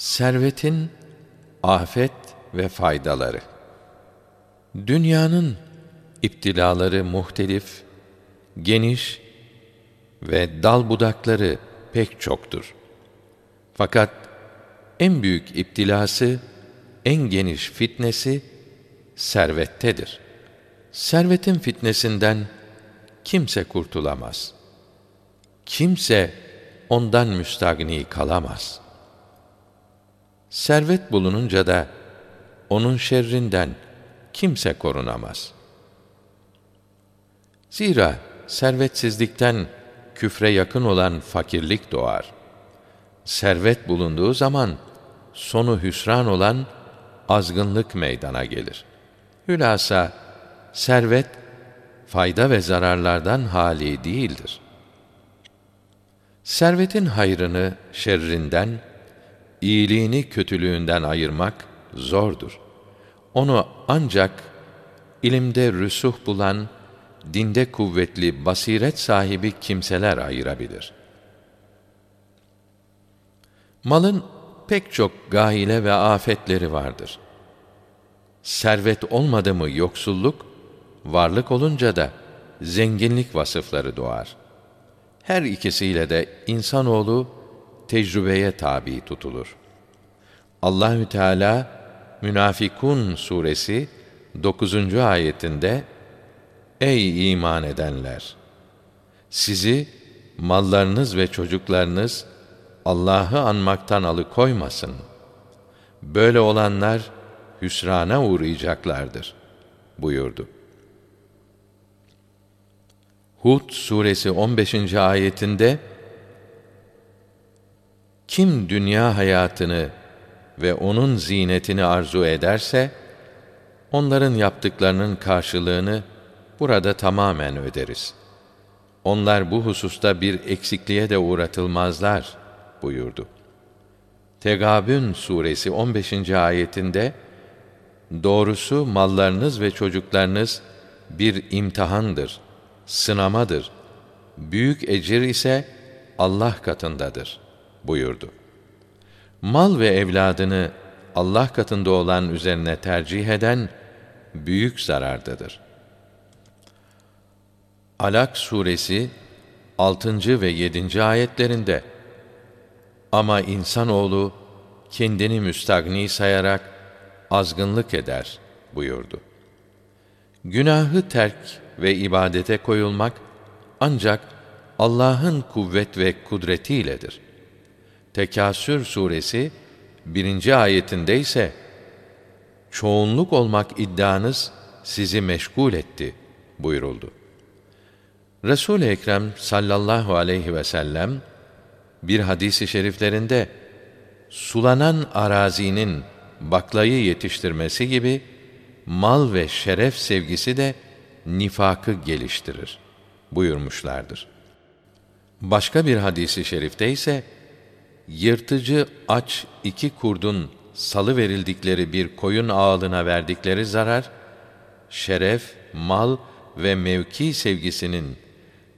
Servetin afet ve faydaları. Dünyanın iptilaları muhtelif, geniş ve dal budakları pek çoktur. Fakat en büyük iptilası, en geniş fitnesi servettedir. Servetin fitnesinden kimse kurtulamaz. Kimse ondan müstagni kalamaz. Servet bulununca da onun şerrinden kimse korunamaz. Zira servetsizlikten küfre yakın olan fakirlik doğar. Servet bulunduğu zaman sonu hüsran olan azgınlık meydana gelir. Hülasa servet fayda ve zararlardan hali değildir. Servetin hayrını şerrinden, iyiliğini kötülüğünden ayırmak zordur. Onu ancak ilimde rüsuh bulan, dinde kuvvetli, basiret sahibi kimseler ayırabilir. Malın pek çok gahile ve afetleri vardır. Servet olmadı mı yoksulluk, varlık olunca da zenginlik vasıfları doğar. Her ikisiyle de insanoğlu tecrübeye tabi tutulur. Allahü Teala Münafikun suresi 9. ayetinde Ey iman edenler! Sizi mallarınız ve çocuklarınız Allah'ı anmaktan alıkoymasın. Böyle olanlar hüsrana uğrayacaklardır buyurdu. Hud suresi 15. ayetinde kim dünya hayatını ve onun zinetini arzu ederse onların yaptıklarının karşılığını burada tamamen öderiz. Onlar bu hususta bir eksikliğe de uğratılmazlar buyurdu. Tegabün suresi 15. ayetinde doğrusu mallarınız ve çocuklarınız bir imtihandır, sınamadır. Büyük ecir ise Allah katındadır buyurdu. Mal ve evladını Allah katında olan üzerine tercih eden büyük zarardadır. Alak suresi 6. ve 7. ayetlerinde ama insanoğlu kendini müstagni sayarak azgınlık eder buyurdu. Günahı terk ve ibadete koyulmak ancak Allah'ın kuvvet ve kudretiyledir. Tekasür suresi birinci ayetinde ise çoğunluk olmak iddianız sizi meşgul etti buyuruldu. Resul-i Ekrem sallallahu aleyhi ve sellem bir hadisi şeriflerinde sulanan arazinin baklayı yetiştirmesi gibi mal ve şeref sevgisi de nifakı geliştirir buyurmuşlardır. Başka bir hadisi şerifte ise yırtıcı aç iki kurdun salı verildikleri bir koyun ağılına verdikleri zarar şeref, mal ve mevki sevgisinin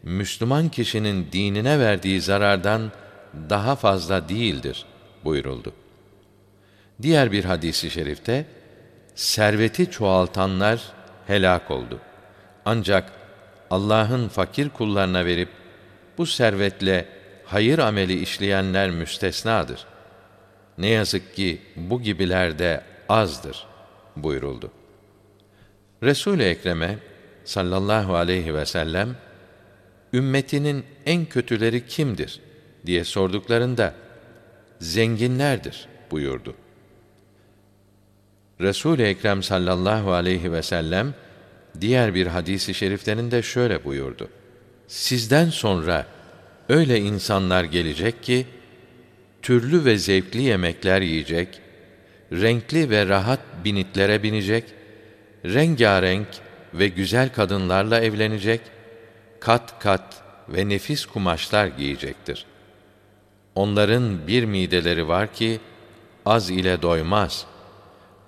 Müslüman kişinin dinine verdiği zarardan daha fazla değildir buyuruldu. Diğer bir hadisi şerifte serveti çoğaltanlar helak oldu. Ancak Allah'ın fakir kullarına verip bu servetle hayır ameli işleyenler müstesnadır. Ne yazık ki bu gibiler de azdır buyuruldu. Resul-i Ekrem'e sallallahu aleyhi ve sellem ümmetinin en kötüleri kimdir diye sorduklarında zenginlerdir buyurdu. Resul-i Ekrem sallallahu aleyhi ve sellem diğer bir hadisi şeriflerinde şöyle buyurdu. Sizden sonra öyle insanlar gelecek ki türlü ve zevkli yemekler yiyecek, renkli ve rahat binitlere binecek, rengarenk ve güzel kadınlarla evlenecek, kat kat ve nefis kumaşlar giyecektir. Onların bir mideleri var ki az ile doymaz.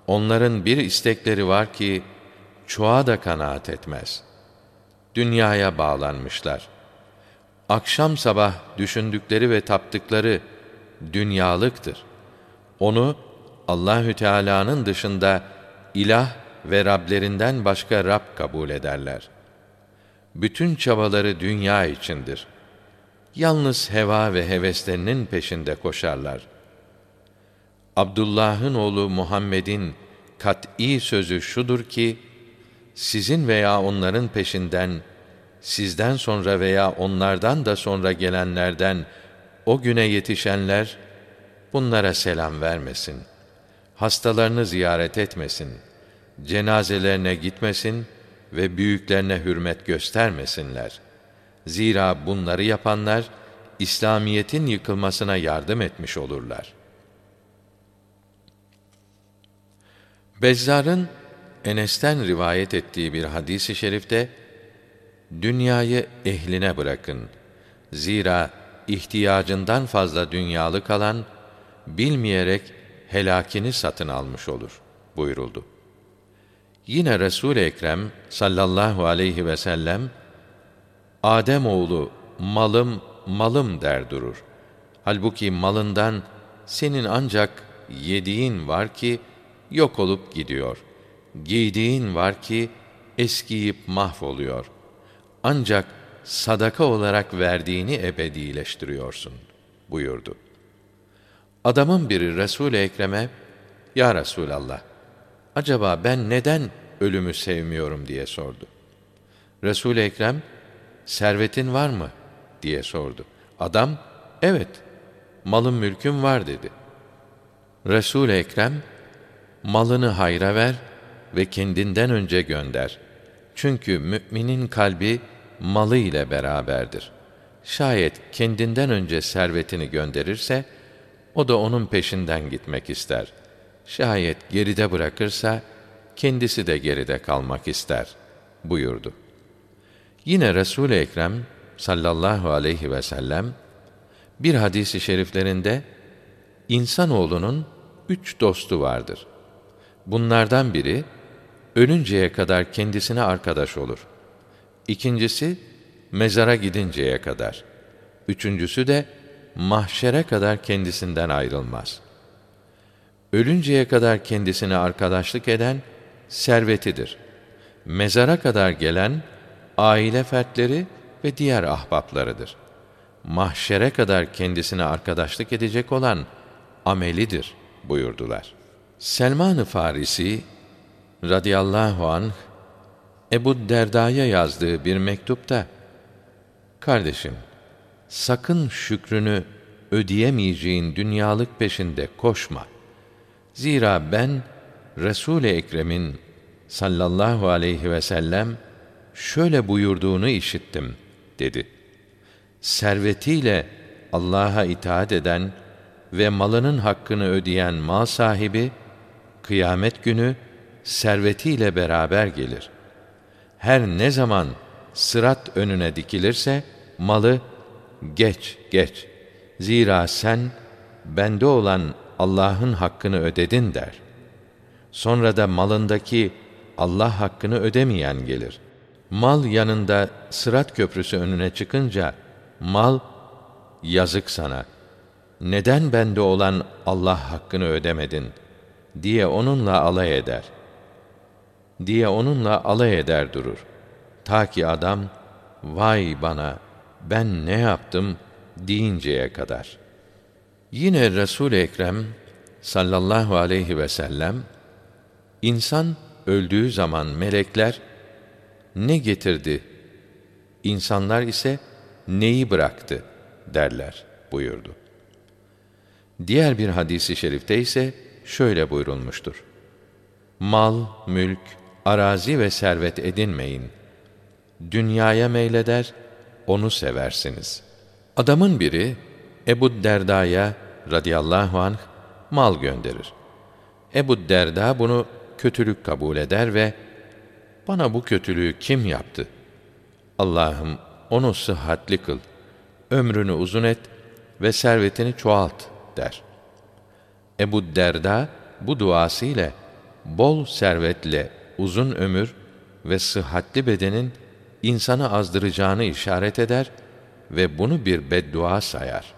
Onların bir istekleri var ki çoğa da kanaat etmez. Dünyaya bağlanmışlar. Akşam sabah düşündükleri ve taptıkları dünyalıktır. onu Allahü Teala'nın dışında ilah ve Rablerinden başka Rab kabul ederler. Bütün çabaları dünya içindir. Yalnız heva ve heveslerinin peşinde koşarlar. Abdullah'ın oğlu Muhammed'in kat'î sözü şudur ki, sizin veya onların peşinden, sizden sonra veya onlardan da sonra gelenlerden o güne yetişenler, bunlara selam vermesin. Hastalarını ziyaret etmesin. Cenazelerine gitmesin ve büyüklerine hürmet göstermesinler. Zira bunları yapanlar, İslamiyet'in yıkılmasına yardım etmiş olurlar. Bezzar'ın Enes'ten rivayet ettiği bir hadisi şerifte dünyayı ehline bırakın. Zira ihtiyacından fazla dünyalı kalan bilmeyerek helakini satın almış olur buyuruldu. Yine Resul Ekrem sallallahu aleyhi ve sellem Adem oğlu malım malım der durur. Halbuki malından senin ancak yediğin var ki yok olup gidiyor. Giydiğin var ki eskiyip mahvoluyor. Ancak sadaka olarak verdiğini ebedileştiriyorsun buyurdu. Adamın biri Resul-i Ekrem'e Ya Resulallah acaba ben neden ölümü sevmiyorum diye sordu. Resul-i Ekrem servetin var mı diye sordu. Adam evet malım mülküm var dedi. Resul-i Ekrem malını hayra ver ve kendinden önce gönder. Çünkü müminin kalbi malı ile beraberdir. Şayet kendinden önce servetini gönderirse, o da onun peşinden gitmek ister. Şayet geride bırakırsa, kendisi de geride kalmak ister, buyurdu. Yine Resul-i Ekrem sallallahu aleyhi ve sellem, bir hadisi şeriflerinde, insanoğlunun üç dostu vardır. Bunlardan biri, ölünceye kadar kendisine arkadaş olur. İkincisi, mezara gidinceye kadar. Üçüncüsü de, mahşere kadar kendisinden ayrılmaz. Ölünceye kadar kendisine arkadaşlık eden, servetidir. Mezara kadar gelen, aile fertleri ve diğer ahbaplarıdır. Mahşere kadar kendisine arkadaşlık edecek olan, amelidir buyurdular. Selman-ı Farisi radıyallahu anh Ebu Derda'ya yazdığı bir mektupta Kardeşim, sakın şükrünü ödeyemeyeceğin dünyalık peşinde koşma. Zira ben Resul-i Ekrem'in sallallahu aleyhi ve sellem şöyle buyurduğunu işittim dedi. Servetiyle Allah'a itaat eden ve malının hakkını ödeyen mal sahibi kıyamet günü servetiyle beraber gelir. Her ne zaman sırat önüne dikilirse malı geç geç. Zira sen bende olan Allah'ın hakkını ödedin der. Sonra da malındaki Allah hakkını ödemeyen gelir. Mal yanında sırat köprüsü önüne çıkınca mal yazık sana. Neden bende olan Allah hakkını ödemedin diye onunla alay eder. Diye onunla alay eder durur. Ta ki adam vay bana ben ne yaptım deyinceye kadar. Yine Resul Ekrem sallallahu aleyhi ve sellem insan öldüğü zaman melekler ne getirdi? İnsanlar ise neyi bıraktı derler buyurdu. Diğer bir hadisi şerifte ise şöyle buyurulmuştur. Mal, mülk, arazi ve servet edinmeyin. Dünyaya meyleder, onu seversiniz. Adamın biri Ebu Derda'ya radıyallahu anh mal gönderir. Ebu Derda bunu kötülük kabul eder ve bana bu kötülüğü kim yaptı? Allah'ım onu sıhhatli kıl, ömrünü uzun et ve servetini çoğalt der. Ebu Derda bu duası ile bol servetle uzun ömür ve sıhhatli bedenin insanı azdıracağını işaret eder ve bunu bir beddua sayar.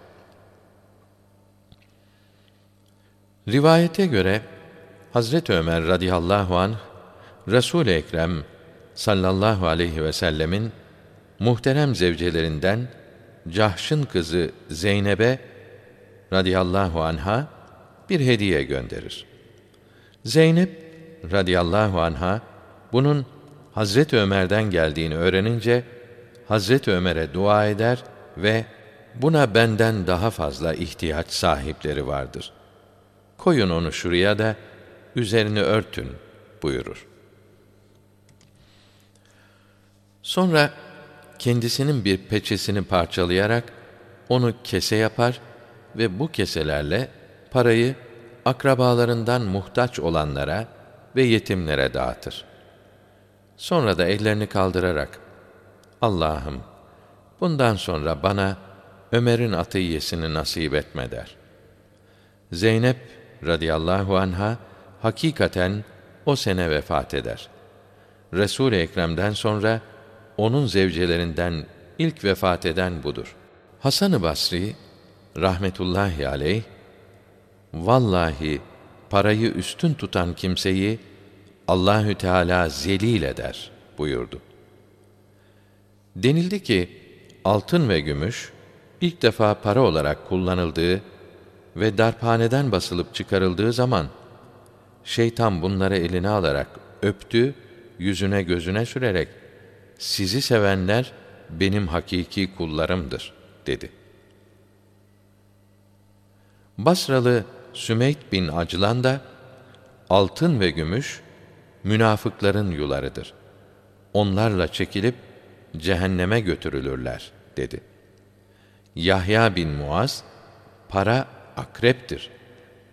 Rivayete göre Hazret Ömer radıyallahu anh Resul-i Ekrem sallallahu aleyhi ve sellemin muhterem zevcelerinden Cahş'ın kızı Zeynep'e radıyallahu anha bir hediye gönderir. Zeynep radıyallahu anha bunun Hazret Ömer'den geldiğini öğrenince Hazret Ömer'e dua eder ve buna benden daha fazla ihtiyaç sahipleri vardır. Koyun onu şuraya da üzerini örtün buyurur. Sonra kendisinin bir peçesini parçalayarak onu kese yapar ve bu keselerle parayı akrabalarından muhtaç olanlara ve yetimlere dağıtır. Sonra da ellerini kaldırarak Allah'ım bundan sonra bana Ömer'in atiyesini nasip etme der. Zeynep radıyallahu anha hakikaten o sene vefat eder. Resul-i Ekrem'den sonra onun zevcelerinden ilk vefat eden budur. Hasan-ı Basri rahmetullahi aleyh vallahi parayı üstün tutan kimseyi Allahü Teala zelil eder buyurdu. Denildi ki altın ve gümüş ilk defa para olarak kullanıldığı ve darphaneden basılıp çıkarıldığı zaman şeytan bunları eline alarak öptü, yüzüne gözüne sürerek sizi sevenler benim hakiki kullarımdır dedi. Basralı Sümeyt bin Acılan da altın ve gümüş münafıkların yularıdır. Onlarla çekilip cehenneme götürülürler dedi. Yahya bin Muaz para akreptir.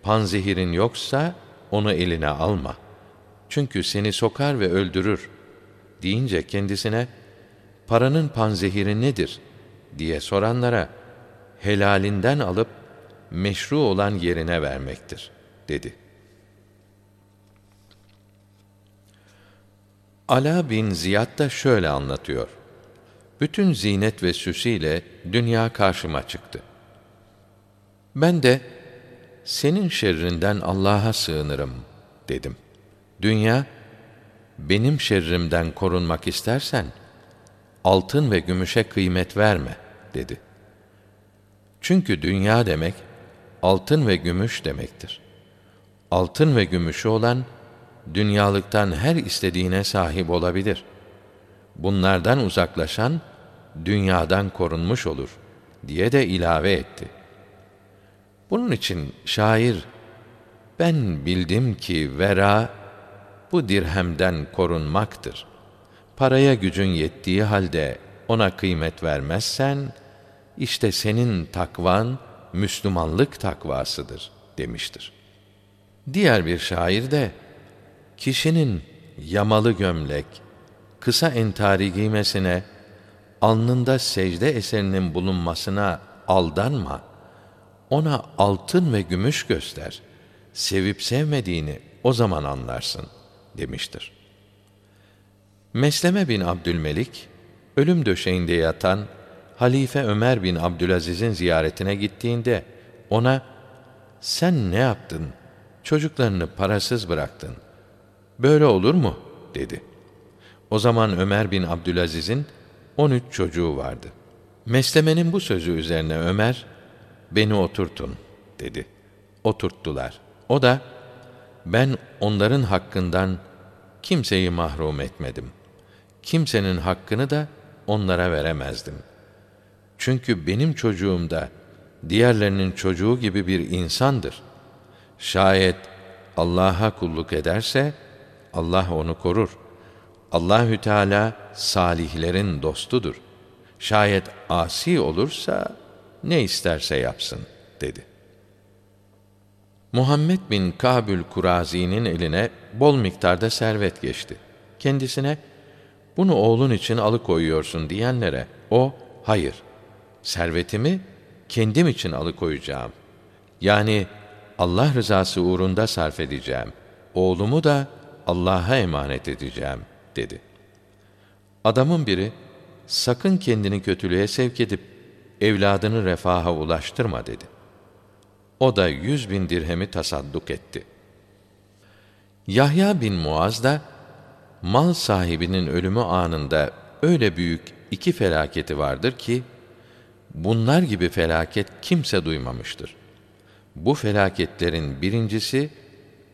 Panzehirin yoksa onu eline alma. Çünkü seni sokar ve öldürür deyince kendisine paranın panzehiri nedir diye soranlara helalinden alıp meşru olan yerine vermektir dedi. Ala bin Ziyad da şöyle anlatıyor. Bütün zinet ve süsüyle dünya karşıma çıktı. Ben de senin şerrinden Allah'a sığınırım dedim. Dünya benim şerrimden korunmak istersen altın ve gümüşe kıymet verme dedi. Çünkü dünya demek altın ve gümüş demektir. Altın ve gümüşü olan dünyalıktan her istediğine sahip olabilir. Bunlardan uzaklaşan dünyadan korunmuş olur diye de ilave etti. Bunun için şair ben bildim ki vera bu dirhemden korunmaktır. Paraya gücün yettiği halde ona kıymet vermezsen işte senin takvan Müslümanlık takvasıdır demiştir. Diğer bir şair de kişinin yamalı gömlek, kısa entari giymesine, alnında secde eserinin bulunmasına aldanma. Ona altın ve gümüş göster. Sevip sevmediğini o zaman anlarsın demiştir. Mesleme bin Abdülmelik, ölüm döşeğinde yatan Halife Ömer bin Abdülaziz'in ziyaretine gittiğinde ona sen ne yaptın? Çocuklarını parasız bıraktın. Böyle olur mu? dedi. O zaman Ömer bin Abdülaziz'in 13 çocuğu vardı. Meslemenin bu sözü üzerine Ömer, beni oturtun dedi. Oturttular. O da, ben onların hakkından kimseyi mahrum etmedim. Kimsenin hakkını da onlara veremezdim. Çünkü benim çocuğum da diğerlerinin çocuğu gibi bir insandır. Şayet Allah'a kulluk ederse Allah onu korur. Allahü Teala salihlerin dostudur. Şayet asi olursa ne isterse yapsın dedi. Muhammed bin Kabül Kurazi'nin eline bol miktarda servet geçti. Kendisine bunu oğlun için alıkoyuyorsun diyenlere o hayır servetimi kendim için alıkoyacağım. Yani Allah rızası uğrunda sarf edeceğim. Oğlumu da Allah'a emanet edeceğim dedi. Adamın biri sakın kendini kötülüğe sevk edip evladını refaha ulaştırma dedi. O da yüz bin dirhemi tasadduk etti. Yahya bin Muaz da, mal sahibinin ölümü anında öyle büyük iki felaketi vardır ki, bunlar gibi felaket kimse duymamıştır. Bu felaketlerin birincisi,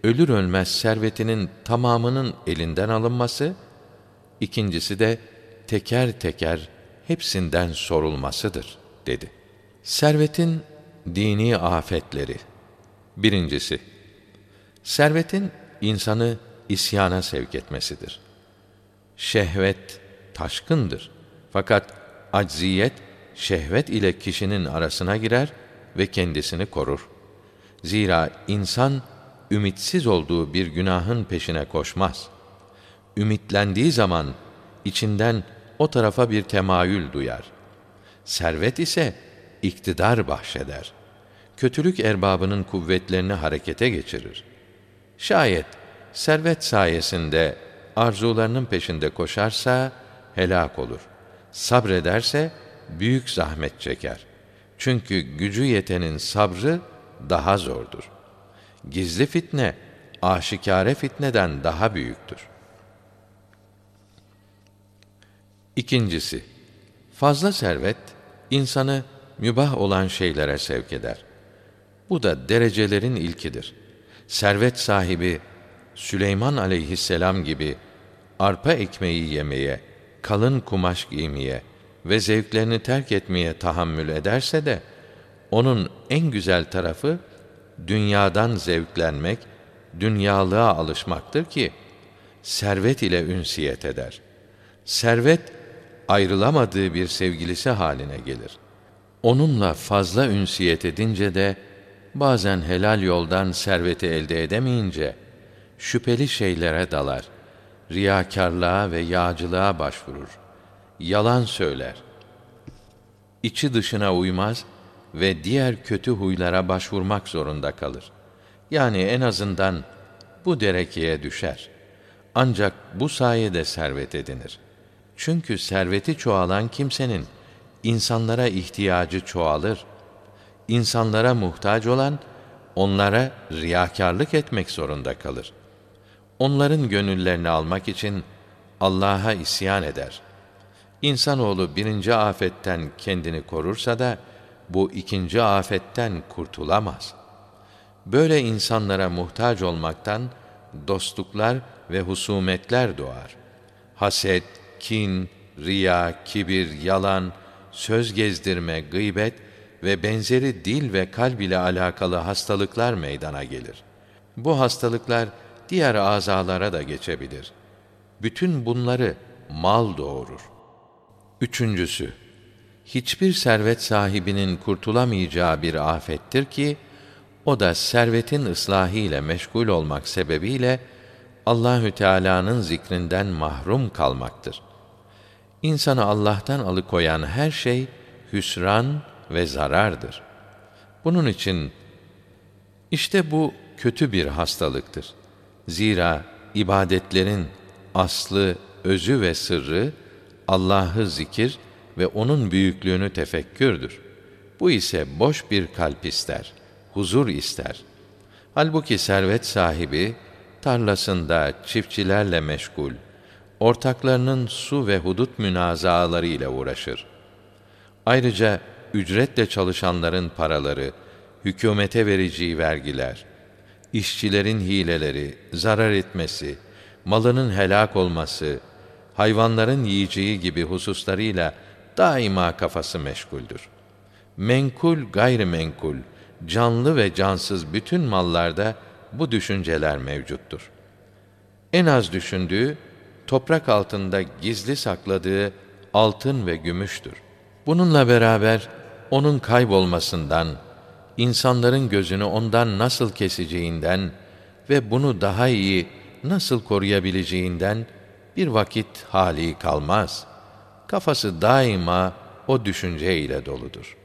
ölür ölmez servetinin tamamının elinden alınması, ikincisi de teker teker hepsinden sorulmasıdır, dedi. Servetin dini afetleri. Birincisi, servetin insanı isyana sevk etmesidir. Şehvet taşkındır. Fakat acziyet şehvet ile kişinin arasına girer ve kendisini korur. Zira insan ümitsiz olduğu bir günahın peşine koşmaz. Ümitlendiği zaman içinden o tarafa bir temayül duyar. Servet ise iktidar bahşeder. Kötülük erbabının kuvvetlerini harekete geçirir. Şayet servet sayesinde arzularının peşinde koşarsa helak olur. Sabrederse büyük zahmet çeker. Çünkü gücü yetenin sabrı daha zordur. Gizli fitne aşikare fitneden daha büyüktür. İkincisi, fazla servet insanı mübah olan şeylere sevk eder. Bu da derecelerin ilkidir. Servet sahibi Süleyman aleyhisselam gibi arpa ekmeği yemeye, kalın kumaş giymeye ve zevklerini terk etmeye tahammül ederse de onun en güzel tarafı dünyadan zevklenmek, dünyalığa alışmaktır ki servet ile ünsiyet eder. Servet ayrılamadığı bir sevgilisi haline gelir. Onunla fazla ünsiyet edince de bazen helal yoldan serveti elde edemeyince şüpheli şeylere dalar. Riyakarlığa ve yağcılığa başvurur. Yalan söyler. İçi dışına uymaz ve diğer kötü huylara başvurmak zorunda kalır. Yani en azından bu derekeye düşer. Ancak bu sayede servet edinir. Çünkü serveti çoğalan kimsenin insanlara ihtiyacı çoğalır. İnsanlara muhtaç olan onlara riyakarlık etmek zorunda kalır. Onların gönüllerini almak için Allah'a isyan eder. İnsanoğlu birinci afetten kendini korursa da bu ikinci afetten kurtulamaz. Böyle insanlara muhtaç olmaktan dostluklar ve husumetler doğar. Haset, kin, riya, kibir, yalan, söz gezdirme, gıybet ve benzeri dil ve kalb ile alakalı hastalıklar meydana gelir. Bu hastalıklar diğer azalara da geçebilir. Bütün bunları mal doğurur. Üçüncüsü, hiçbir servet sahibinin kurtulamayacağı bir afettir ki, o da servetin ıslahı ile meşgul olmak sebebiyle Allahü Teala'nın zikrinden mahrum kalmaktır. İnsanı Allah'tan alıkoyan her şey hüsran ve zarardır. Bunun için işte bu kötü bir hastalıktır. Zira ibadetlerin aslı, özü ve sırrı Allah'ı zikir ve onun büyüklüğünü tefekkürdür. Bu ise boş bir kalp ister, huzur ister. Halbuki servet sahibi tarlasında çiftçilerle meşgul, ortaklarının su ve hudut münazaaları ile uğraşır. Ayrıca ücretle çalışanların paraları, hükümete vereceği vergiler, işçilerin hileleri, zarar etmesi, malının helak olması, hayvanların yiyeceği gibi hususlarıyla daima kafası meşguldür. Menkul gayrimenkul, canlı ve cansız bütün mallarda bu düşünceler mevcuttur. En az düşündüğü toprak altında gizli sakladığı altın ve gümüştür. Bununla beraber onun kaybolmasından, insanların gözünü ondan nasıl keseceğinden ve bunu daha iyi nasıl koruyabileceğinden bir vakit hali kalmaz. Kafası daima o düşünce ile doludur.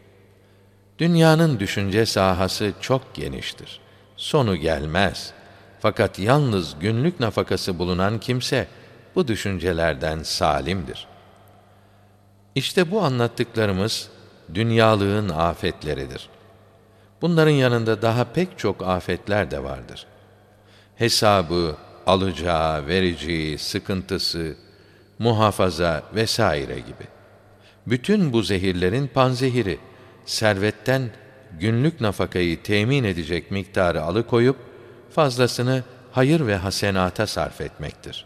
Dünyanın düşünce sahası çok geniştir. Sonu gelmez. Fakat yalnız günlük nafakası bulunan kimse bu düşüncelerden salimdir. İşte bu anlattıklarımız dünyalığın afetleridir. Bunların yanında daha pek çok afetler de vardır. Hesabı, alacağı, vereceği, sıkıntısı, muhafaza vesaire gibi. Bütün bu zehirlerin panzehiri, servetten günlük nafakayı temin edecek miktarı alıkoyup, fazlasını hayır ve hasenata sarf etmektir.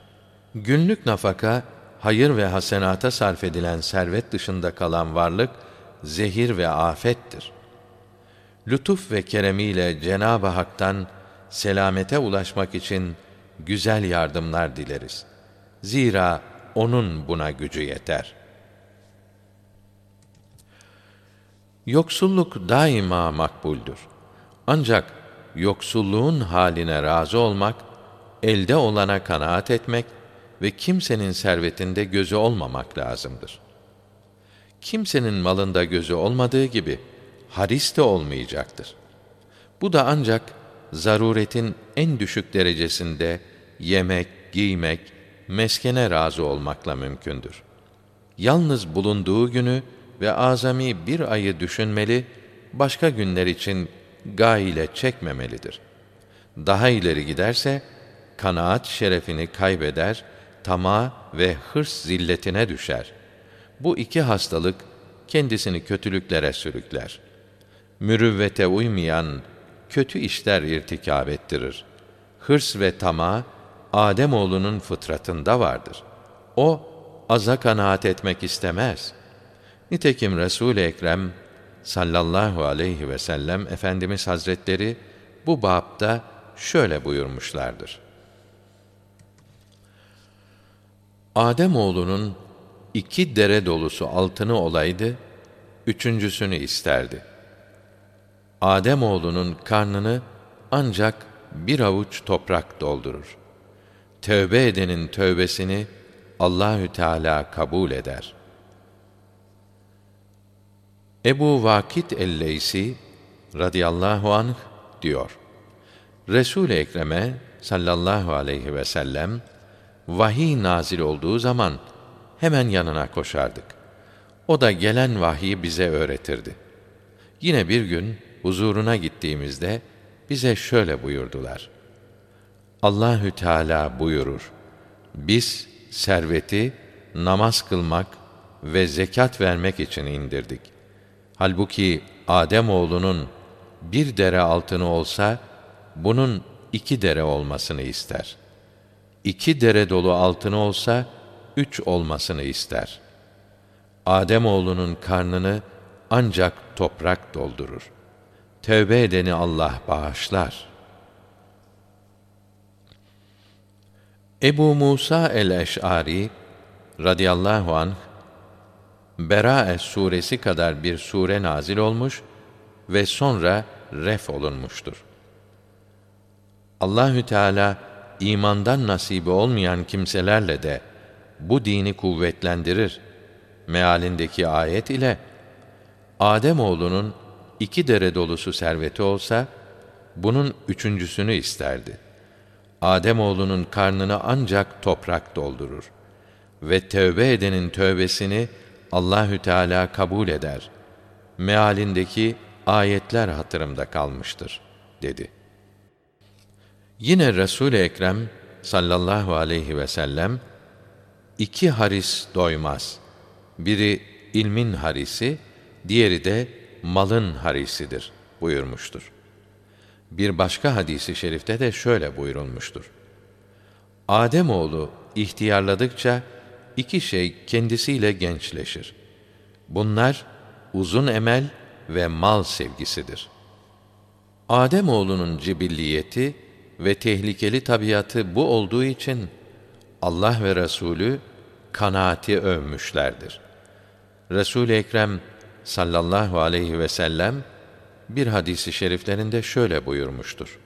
Günlük nafaka, hayır ve hasenata sarf edilen servet dışında kalan varlık, zehir ve afettir. Lütuf ve keremiyle Cenab-ı Hak'tan selamete ulaşmak için güzel yardımlar dileriz. Zira O'nun buna gücü yeter. Yoksulluk daima makbuldür. Ancak yoksulluğun haline razı olmak, elde olana kanaat etmek ve kimsenin servetinde gözü olmamak lazımdır. Kimsenin malında gözü olmadığı gibi haris de olmayacaktır. Bu da ancak zaruretin en düşük derecesinde yemek, giymek, meskene razı olmakla mümkündür. Yalnız bulunduğu günü ve azami bir ayı düşünmeli, başka günler için gaile çekmemelidir. Daha ileri giderse, kanaat şerefini kaybeder, tama ve hırs zilletine düşer. Bu iki hastalık kendisini kötülüklere sürükler. Mürüvvete uymayan kötü işler irtikab ettirir. Hırs ve tama Adem oğlunun fıtratında vardır. O aza kanaat etmek istemez. Nitekim Resul-i Ekrem sallallahu aleyhi ve sellem Efendimiz Hazretleri bu babda şöyle buyurmuşlardır. Adem oğlunun iki dere dolusu altını olaydı, üçüncüsünü isterdi. Adem oğlunun karnını ancak bir avuç toprak doldurur. Tövbe edenin tövbesini Allahü Teala kabul eder. Ebu Vakit el-Leysi radıyallahu anh diyor. Resul-i Ekrem'e sallallahu aleyhi ve sellem vahiy nazil olduğu zaman hemen yanına koşardık. O da gelen vahyi bize öğretirdi. Yine bir gün huzuruna gittiğimizde bize şöyle buyurdular. Allahü Teala buyurur. Biz serveti namaz kılmak ve zekat vermek için indirdik. Halbuki Adem oğlunun bir dere altını olsa bunun iki dere olmasını ister. İki dere dolu altını olsa üç olmasını ister. Adem oğlunun karnını ancak toprak doldurur. Tevbe edeni Allah bağışlar.'' Ebu Musa el-Eş'ari radıyallahu anh Berae suresi kadar bir sure nazil olmuş ve sonra ref olunmuştur. Allahü Teala imandan nasibi olmayan kimselerle de bu dini kuvvetlendirir. Mealindeki ayet ile Adem oğlunun iki dere dolusu serveti olsa bunun üçüncüsünü isterdi.'' Adem oğlunun karnını ancak toprak doldurur ve tövbe edenin tövbesini Allahü Teala kabul eder. Mealindeki ayetler hatırımda kalmıştır dedi. Yine Resul-i Ekrem sallallahu aleyhi ve sellem iki haris doymaz. Biri ilmin harisi, diğeri de malın harisidir buyurmuştur. Bir başka hadisi şerifte de şöyle buyurulmuştur. Adem oğlu ihtiyarladıkça iki şey kendisiyle gençleşir. Bunlar uzun emel ve mal sevgisidir. Adem oğlunun cibilliyeti ve tehlikeli tabiatı bu olduğu için Allah ve Resulü kanaati övmüşlerdir. Resul-i Ekrem sallallahu aleyhi ve sellem bir hadisi şeriflerinde şöyle buyurmuştur.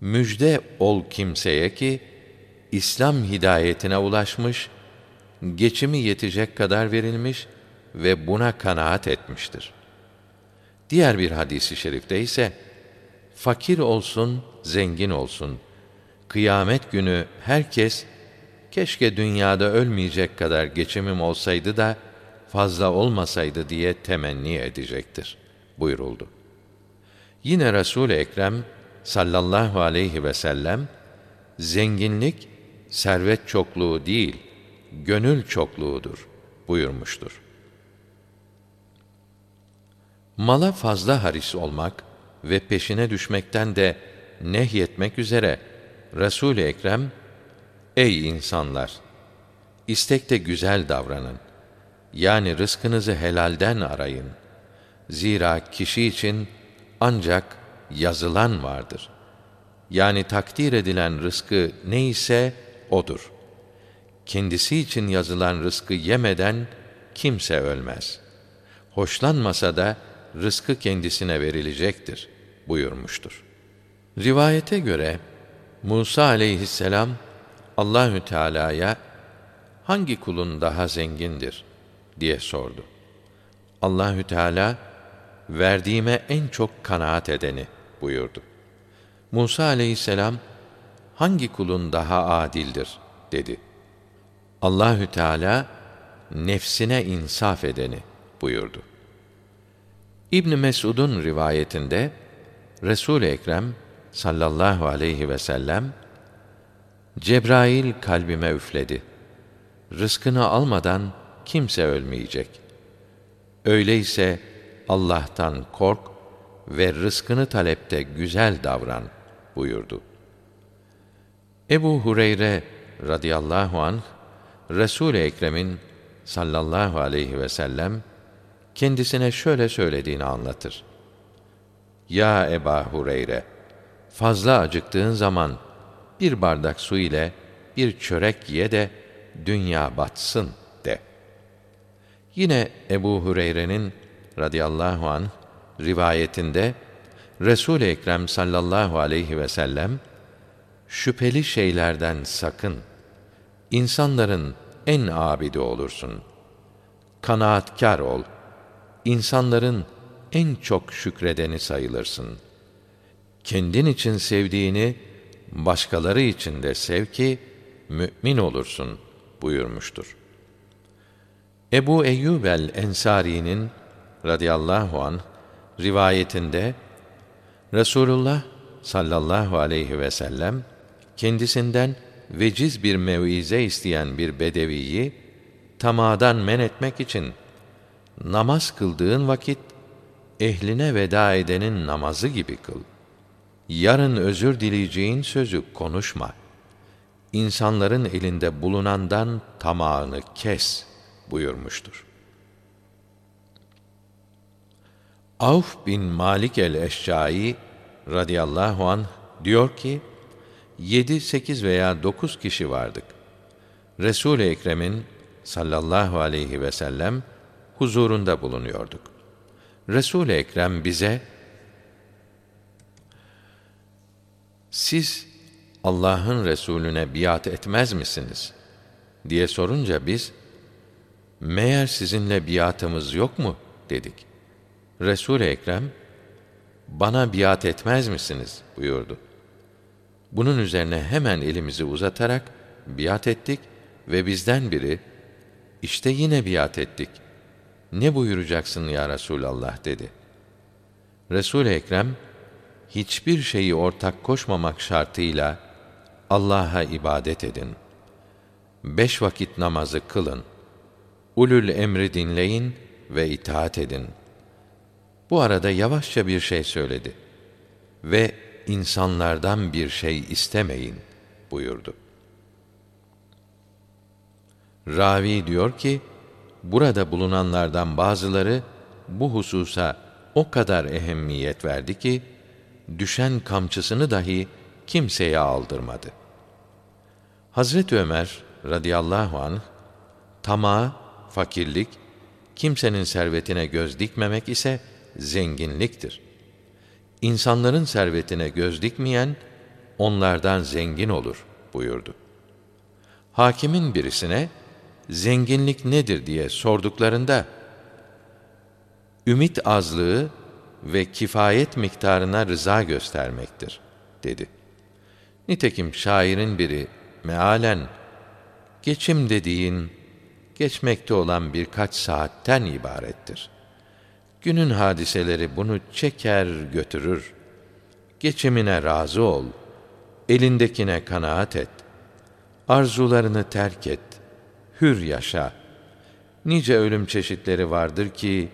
Müjde ol kimseye ki İslam hidayetine ulaşmış, geçimi yetecek kadar verilmiş ve buna kanaat etmiştir. Diğer bir hadisi şerifte ise fakir olsun, zengin olsun. Kıyamet günü herkes keşke dünyada ölmeyecek kadar geçimim olsaydı da fazla olmasaydı diye temenni edecektir buyuruldu. Yine Resul-i Ekrem sallallahu aleyhi ve sellem zenginlik servet çokluğu değil, gönül çokluğudur buyurmuştur. Mala fazla haris olmak ve peşine düşmekten de nehyetmek üzere Resul-i Ekrem Ey insanlar! İstekte güzel davranın. Yani rızkınızı helalden arayın. Zira kişi için ancak yazılan vardır. Yani takdir edilen rızkı neyse odur. Kendisi için yazılan rızkı yemeden kimse ölmez. Hoşlanmasa da rızkı kendisine verilecektir buyurmuştur. Rivayete göre Musa aleyhisselam Allahü Teala'ya hangi kulun daha zengindir diye sordu. Allahü Teala verdiğime en çok kanaat edeni buyurdu. Musa aleyhisselam hangi kulun daha adildir dedi. Allahü Teala nefsine insaf edeni buyurdu. İbn Mesud'un rivayetinde Resul Ekrem sallallahu aleyhi ve sellem Cebrail kalbime üfledi. Rızkını almadan kimse ölmeyecek. Öyleyse Allah'tan kork ve rızkını talepte güzel davran buyurdu. Ebu Hureyre radıyallahu anh Resul-i Ekrem'in sallallahu aleyhi ve sellem kendisine şöyle söylediğini anlatır. Ya Eba Hureyre, fazla acıktığın zaman bir bardak su ile bir çörek ye de dünya batsın. Yine Ebu Hureyre'nin radıyallahu an rivayetinde Resul-i Ekrem sallallahu aleyhi ve sellem şüpheli şeylerden sakın. İnsanların en abidi olursun. Kanaatkar ol. İnsanların en çok şükredeni sayılırsın. Kendin için sevdiğini başkaları için de sev ki mümin olursun buyurmuştur. Ebu Eyyub el-Ensari'nin radıyallahu an rivayetinde Resulullah sallallahu aleyhi ve sellem kendisinden veciz bir mevize isteyen bir bedeviyi tamadan men etmek için namaz kıldığın vakit ehline veda edenin namazı gibi kıl. Yarın özür dileyeceğin sözü konuşma. İnsanların elinde bulunandan tamağını kes buyurmuştur. Avf bin Malik el-Eşcai radıyallahu an diyor ki, yedi, sekiz veya dokuz kişi vardık. Resul-i Ekrem'in sallallahu aleyhi ve sellem huzurunda bulunuyorduk. Resul-i Ekrem bize siz Allah'ın Resulüne biat etmez misiniz? diye sorunca biz, meğer sizinle biatımız yok mu? dedik. Resul-i Ekrem, bana biat etmez misiniz? buyurdu. Bunun üzerine hemen elimizi uzatarak biat ettik ve bizden biri, işte yine biat ettik. Ne buyuracaksın ya Resulallah dedi. Resul-i Ekrem, hiçbir şeyi ortak koşmamak şartıyla Allah'a ibadet edin. Beş vakit namazı kılın. Ulul emri dinleyin ve itaat edin. Bu arada yavaşça bir şey söyledi. Ve insanlardan bir şey istemeyin buyurdu. Ravi diyor ki, burada bulunanlardan bazıları bu hususa o kadar ehemmiyet verdi ki, düşen kamçısını dahi kimseye aldırmadı. Hazret Ömer radıyallahu anh, tamah, fakirlik, kimsenin servetine göz dikmemek ise zenginliktir. İnsanların servetine göz dikmeyen, onlardan zengin olur buyurdu. Hakimin birisine, zenginlik nedir diye sorduklarında, ümit azlığı ve kifayet miktarına rıza göstermektir, dedi. Nitekim şairin biri mealen, geçim dediğin, geçmekte olan birkaç saatten ibarettir. Günün hadiseleri bunu çeker götürür. Geçimine razı ol. Elindekine kanaat et. Arzularını terk et. Hür yaşa. Nice ölüm çeşitleri vardır ki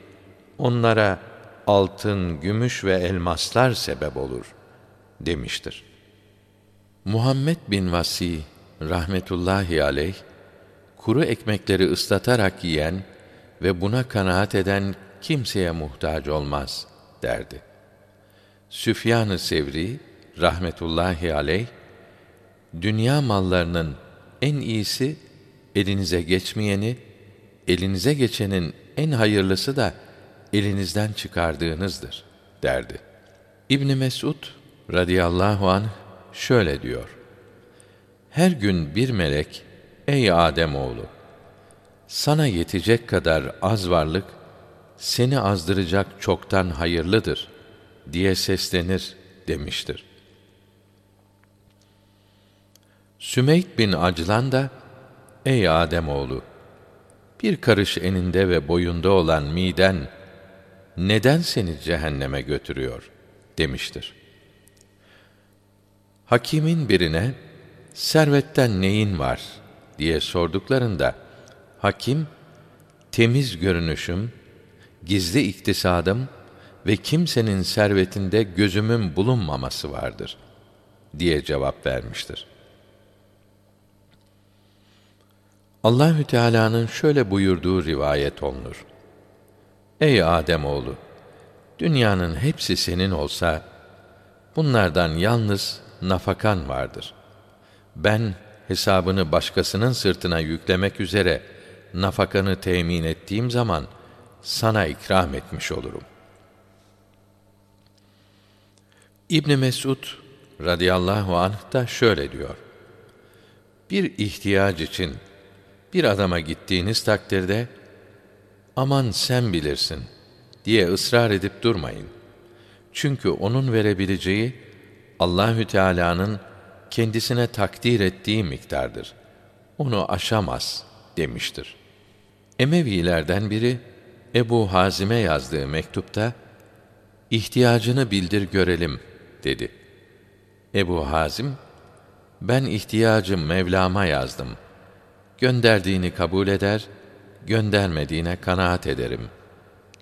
onlara altın, gümüş ve elmaslar sebep olur demiştir. Muhammed bin Vasi rahmetullahi aleyh kuru ekmekleri ıslatarak yiyen ve buna kanaat eden kimseye muhtaç olmaz derdi. Süfyan-ı Sevri rahmetullahi aleyh dünya mallarının en iyisi elinize geçmeyeni, elinize geçenin en hayırlısı da elinizden çıkardığınızdır derdi. İbn Mesud radıyallahu anh şöyle diyor: Her gün bir melek ey Adem oğlu sana yetecek kadar az varlık seni azdıracak çoktan hayırlıdır diye seslenir demiştir. Sümeyt bin Aclan da ey Adem oğlu bir karış eninde ve boyunda olan miden neden seni cehenneme götürüyor demiştir. Hakimin birine servetten neyin var diye sorduklarında hakim temiz görünüşüm, gizli iktisadım ve kimsenin servetinde gözümün bulunmaması vardır diye cevap vermiştir. Allahü Teala'nın şöyle buyurduğu rivayet olunur. Ey Adem oğlu, dünyanın hepsi senin olsa bunlardan yalnız nafakan vardır. Ben hesabını başkasının sırtına yüklemek üzere nafakanı temin ettiğim zaman sana ikram etmiş olurum. İbn Mesud radıyallahu anh da şöyle diyor. Bir ihtiyaç için bir adama gittiğiniz takdirde aman sen bilirsin diye ısrar edip durmayın. Çünkü onun verebileceği Allahü Teala'nın kendisine takdir ettiği miktardır. Onu aşamaz demiştir. Emevilerden biri Ebu Hazim'e yazdığı mektupta ihtiyacını bildir görelim dedi. Ebu Hazim ben ihtiyacım Mevlam'a yazdım. Gönderdiğini kabul eder, göndermediğine kanaat ederim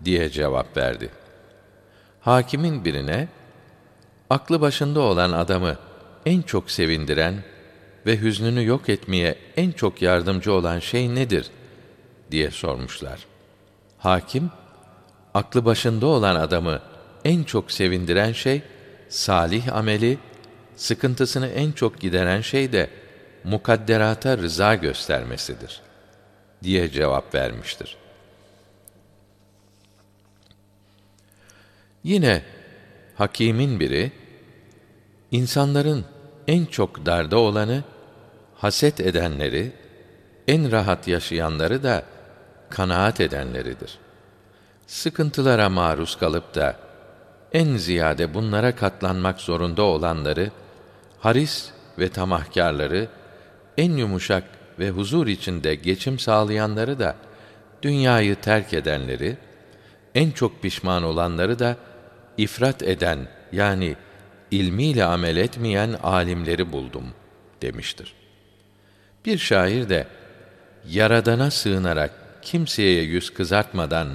diye cevap verdi. Hakimin birine aklı başında olan adamı en çok sevindiren ve hüznünü yok etmeye en çok yardımcı olan şey nedir diye sormuşlar. Hakim, aklı başında olan adamı en çok sevindiren şey salih ameli, sıkıntısını en çok gideren şey de mukadderata rıza göstermesidir diye cevap vermiştir. Yine hakimin biri insanların en çok darda olanı haset edenleri, en rahat yaşayanları da kanaat edenleridir. Sıkıntılara maruz kalıp da en ziyade bunlara katlanmak zorunda olanları, haris ve tamahkarları, en yumuşak ve huzur içinde geçim sağlayanları da, dünyayı terk edenleri, en çok pişman olanları da, ifrat eden yani ilmiyle amel etmeyen alimleri buldum demiştir. Bir şair de yaradana sığınarak kimseye yüz kızartmadan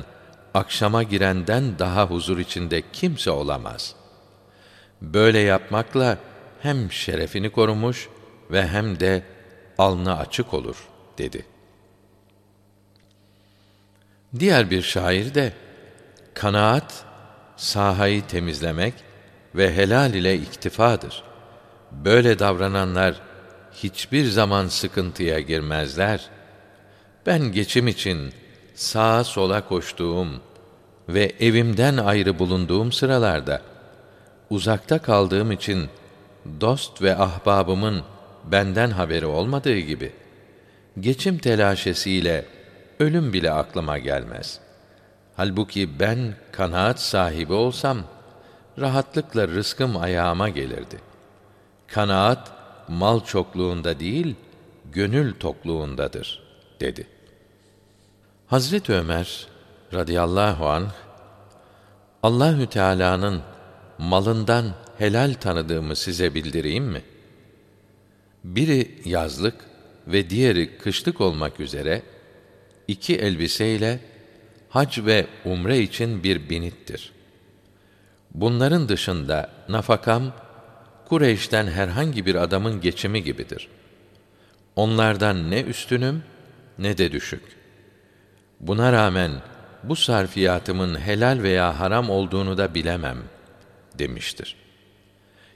akşama girenden daha huzur içinde kimse olamaz. Böyle yapmakla hem şerefini korumuş ve hem de alnı açık olur dedi. Diğer bir şair de kanaat sahayı temizlemek ve helal ile iktifadır. Böyle davrananlar hiçbir zaman sıkıntıya girmezler. Ben geçim için sağa sola koştuğum ve evimden ayrı bulunduğum sıralarda uzakta kaldığım için dost ve ahbabımın benden haberi olmadığı gibi geçim telaşesiyle ölüm bile aklıma gelmez. Halbuki ben kanaat sahibi olsam rahatlıkla rızkım ayağıma gelirdi. Kanaat mal çokluğunda değil, gönül tokluğundadır dedi. Hazret Ömer radıyallahu an Allahü Teala'nın malından helal tanıdığımı size bildireyim mi? Biri yazlık ve diğeri kışlık olmak üzere iki elbiseyle hac ve umre için bir binittir. Bunların dışında nafakam Kureyş'ten herhangi bir adamın geçimi gibidir. Onlardan ne üstünüm ne de düşük. Buna rağmen bu sarfiyatımın helal veya haram olduğunu da bilemem demiştir.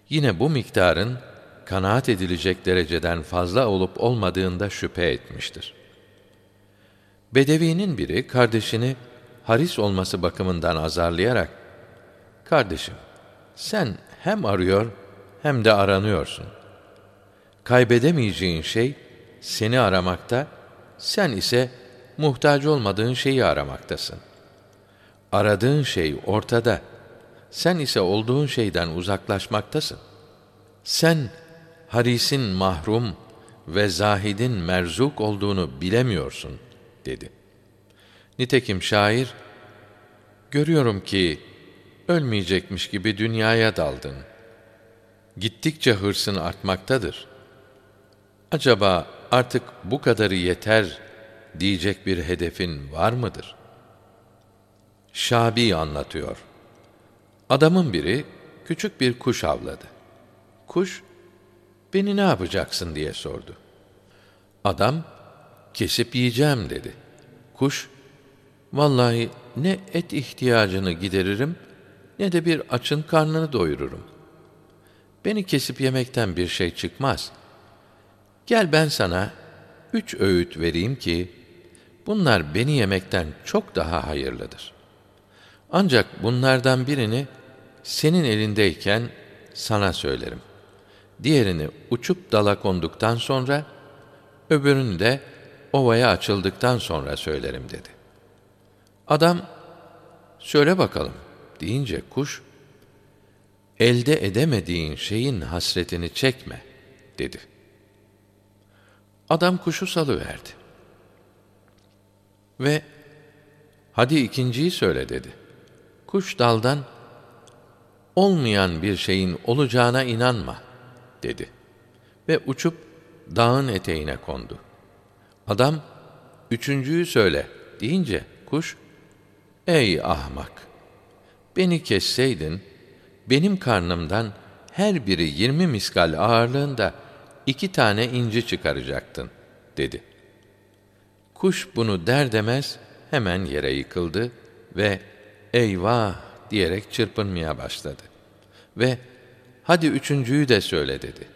Yine bu miktarın kanaat edilecek dereceden fazla olup olmadığında şüphe etmiştir. Bedevinin biri kardeşini haris olması bakımından azarlayarak, Kardeşim, sen hem arıyor hem de aranıyorsun. Kaybedemeyeceğin şey seni aramakta, sen ise muhtaç olmadığın şeyi aramaktasın. Aradığın şey ortada, sen ise olduğun şeyden uzaklaşmaktasın. Sen harisin mahrum ve zahidin merzuk olduğunu bilemiyorsun dedi. Nitekim şair görüyorum ki ölmeyecekmiş gibi dünyaya daldın. Gittikçe hırsın artmaktadır. Acaba artık bu kadarı yeter diyecek bir hedefin var mıdır? Şabi anlatıyor. Adamın biri küçük bir kuş avladı. Kuş, beni ne yapacaksın diye sordu. Adam, kesip yiyeceğim dedi. Kuş, vallahi ne et ihtiyacını gideririm, ne de bir açın karnını doyururum. Beni kesip yemekten bir şey çıkmaz. Gel ben sana üç öğüt vereyim ki, bunlar beni yemekten çok daha hayırlıdır. Ancak bunlardan birini senin elindeyken sana söylerim. Diğerini uçup dala konduktan sonra, öbürünü de ovaya açıldıktan sonra söylerim dedi. Adam, söyle bakalım deyince kuş, elde edemediğin şeyin hasretini çekme dedi. Adam kuşu salıverdi. Ve hadi ikinciyi söyle dedi. Kuş daldan olmayan bir şeyin olacağına inanma dedi. Ve uçup dağın eteğine kondu. Adam üçüncüyü söyle deyince kuş ey ahmak beni kesseydin benim karnımdan her biri yirmi miskal ağırlığında iki tane inci çıkaracaktın dedi. Kuş bunu der demez hemen yere yıkıldı ve eyvah diyerek çırpınmaya başladı. Ve hadi üçüncüyü de söyle dedi.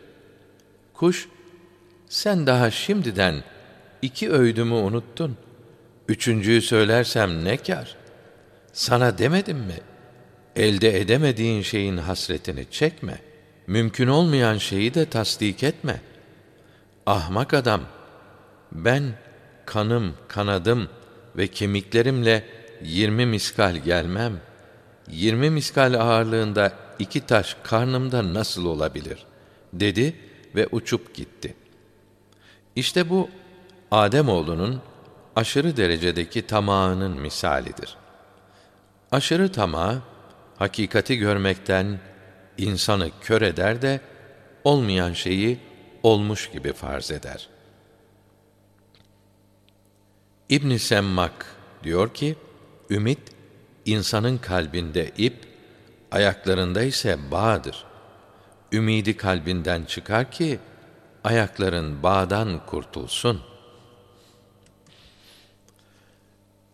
Kuş, sen daha şimdiden iki öğüdümü unuttun. Üçüncüyü söylersem ne kar? Sana demedim mi? Elde edemediğin şeyin hasretini çekme. Mümkün olmayan şeyi de tasdik etme. Ahmak adam, ben kanım, kanadım ve kemiklerimle yirmi miskal gelmem. Yirmi miskal ağırlığında iki taş karnımda nasıl olabilir? dedi ve uçup gitti. İşte bu Ademoğlunun aşırı derecedeki tamağının misalidir. Aşırı tamah, hakikati görmekten insanı kör eder de olmayan şeyi olmuş gibi farz eder. İbn Semmak diyor ki, ümit insanın kalbinde ip, ayaklarında ise bağdır. Ümidi kalbinden çıkar ki ayakların bağdan kurtulsun.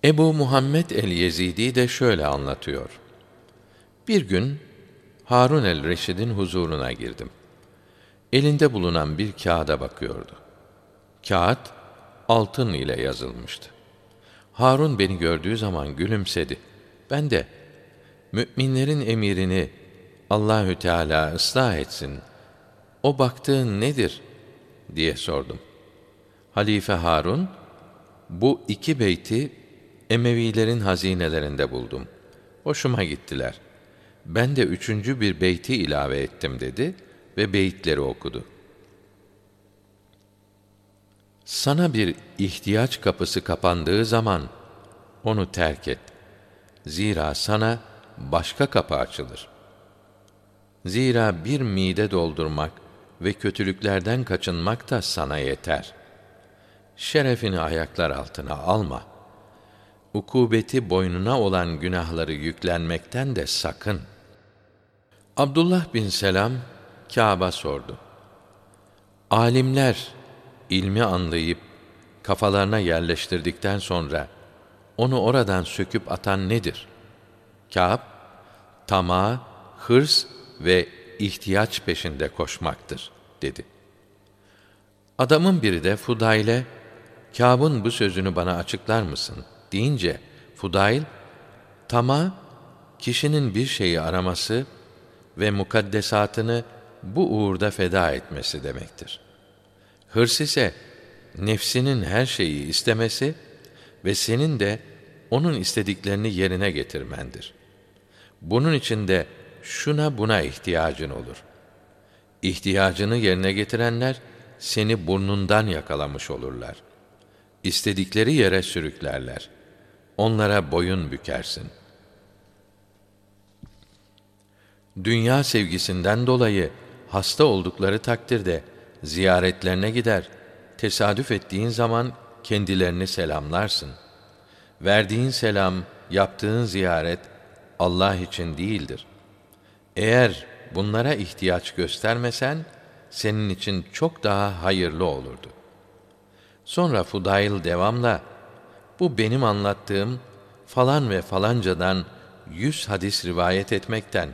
Ebu Muhammed el-Yezidi de şöyle anlatıyor. Bir gün Harun el-Reşid'in huzuruna girdim. Elinde bulunan bir kağıda bakıyordu. Kağıt altın ile yazılmıştı. Harun beni gördüğü zaman gülümsedi. Ben de müminlerin emirini Allahü Teala ıslah etsin. O baktığın nedir diye sordum. Halife Harun bu iki beyti Emevilerin hazinelerinde buldum. Hoşuma gittiler. Ben de üçüncü bir beyti ilave ettim dedi ve beyitleri okudu. Sana bir ihtiyaç kapısı kapandığı zaman onu terk et. Zira sana başka kapı açılır. Zira bir mide doldurmak ve kötülüklerden kaçınmak da sana yeter. Şerefini ayaklar altına alma. Ukubeti boynuna olan günahları yüklenmekten de sakın. Abdullah bin Selam Kâb'a sordu. Alimler ilmi anlayıp kafalarına yerleştirdikten sonra onu oradan söküp atan nedir? Kâb, tamah, hırs ve ihtiyaç peşinde koşmaktır, dedi. Adamın biri de Fudail'e, Kâb'ın bu sözünü bana açıklar mısın? deyince, Fudail, tamah, kişinin bir şeyi araması ve mukaddesatını bu uğurda feda etmesi demektir. Hırs ise, nefsinin her şeyi istemesi ve senin de onun istediklerini yerine getirmendir. Bunun için de şuna buna ihtiyacın olur. İhtiyacını yerine getirenler seni burnundan yakalamış olurlar. İstedikleri yere sürüklerler. Onlara boyun bükersin. Dünya sevgisinden dolayı hasta oldukları takdirde ziyaretlerine gider. Tesadüf ettiğin zaman kendilerini selamlarsın. Verdiğin selam, yaptığın ziyaret Allah için değildir. Eğer bunlara ihtiyaç göstermesen, senin için çok daha hayırlı olurdu. Sonra Fudayl devamla, bu benim anlattığım falan ve falancadan yüz hadis rivayet etmekten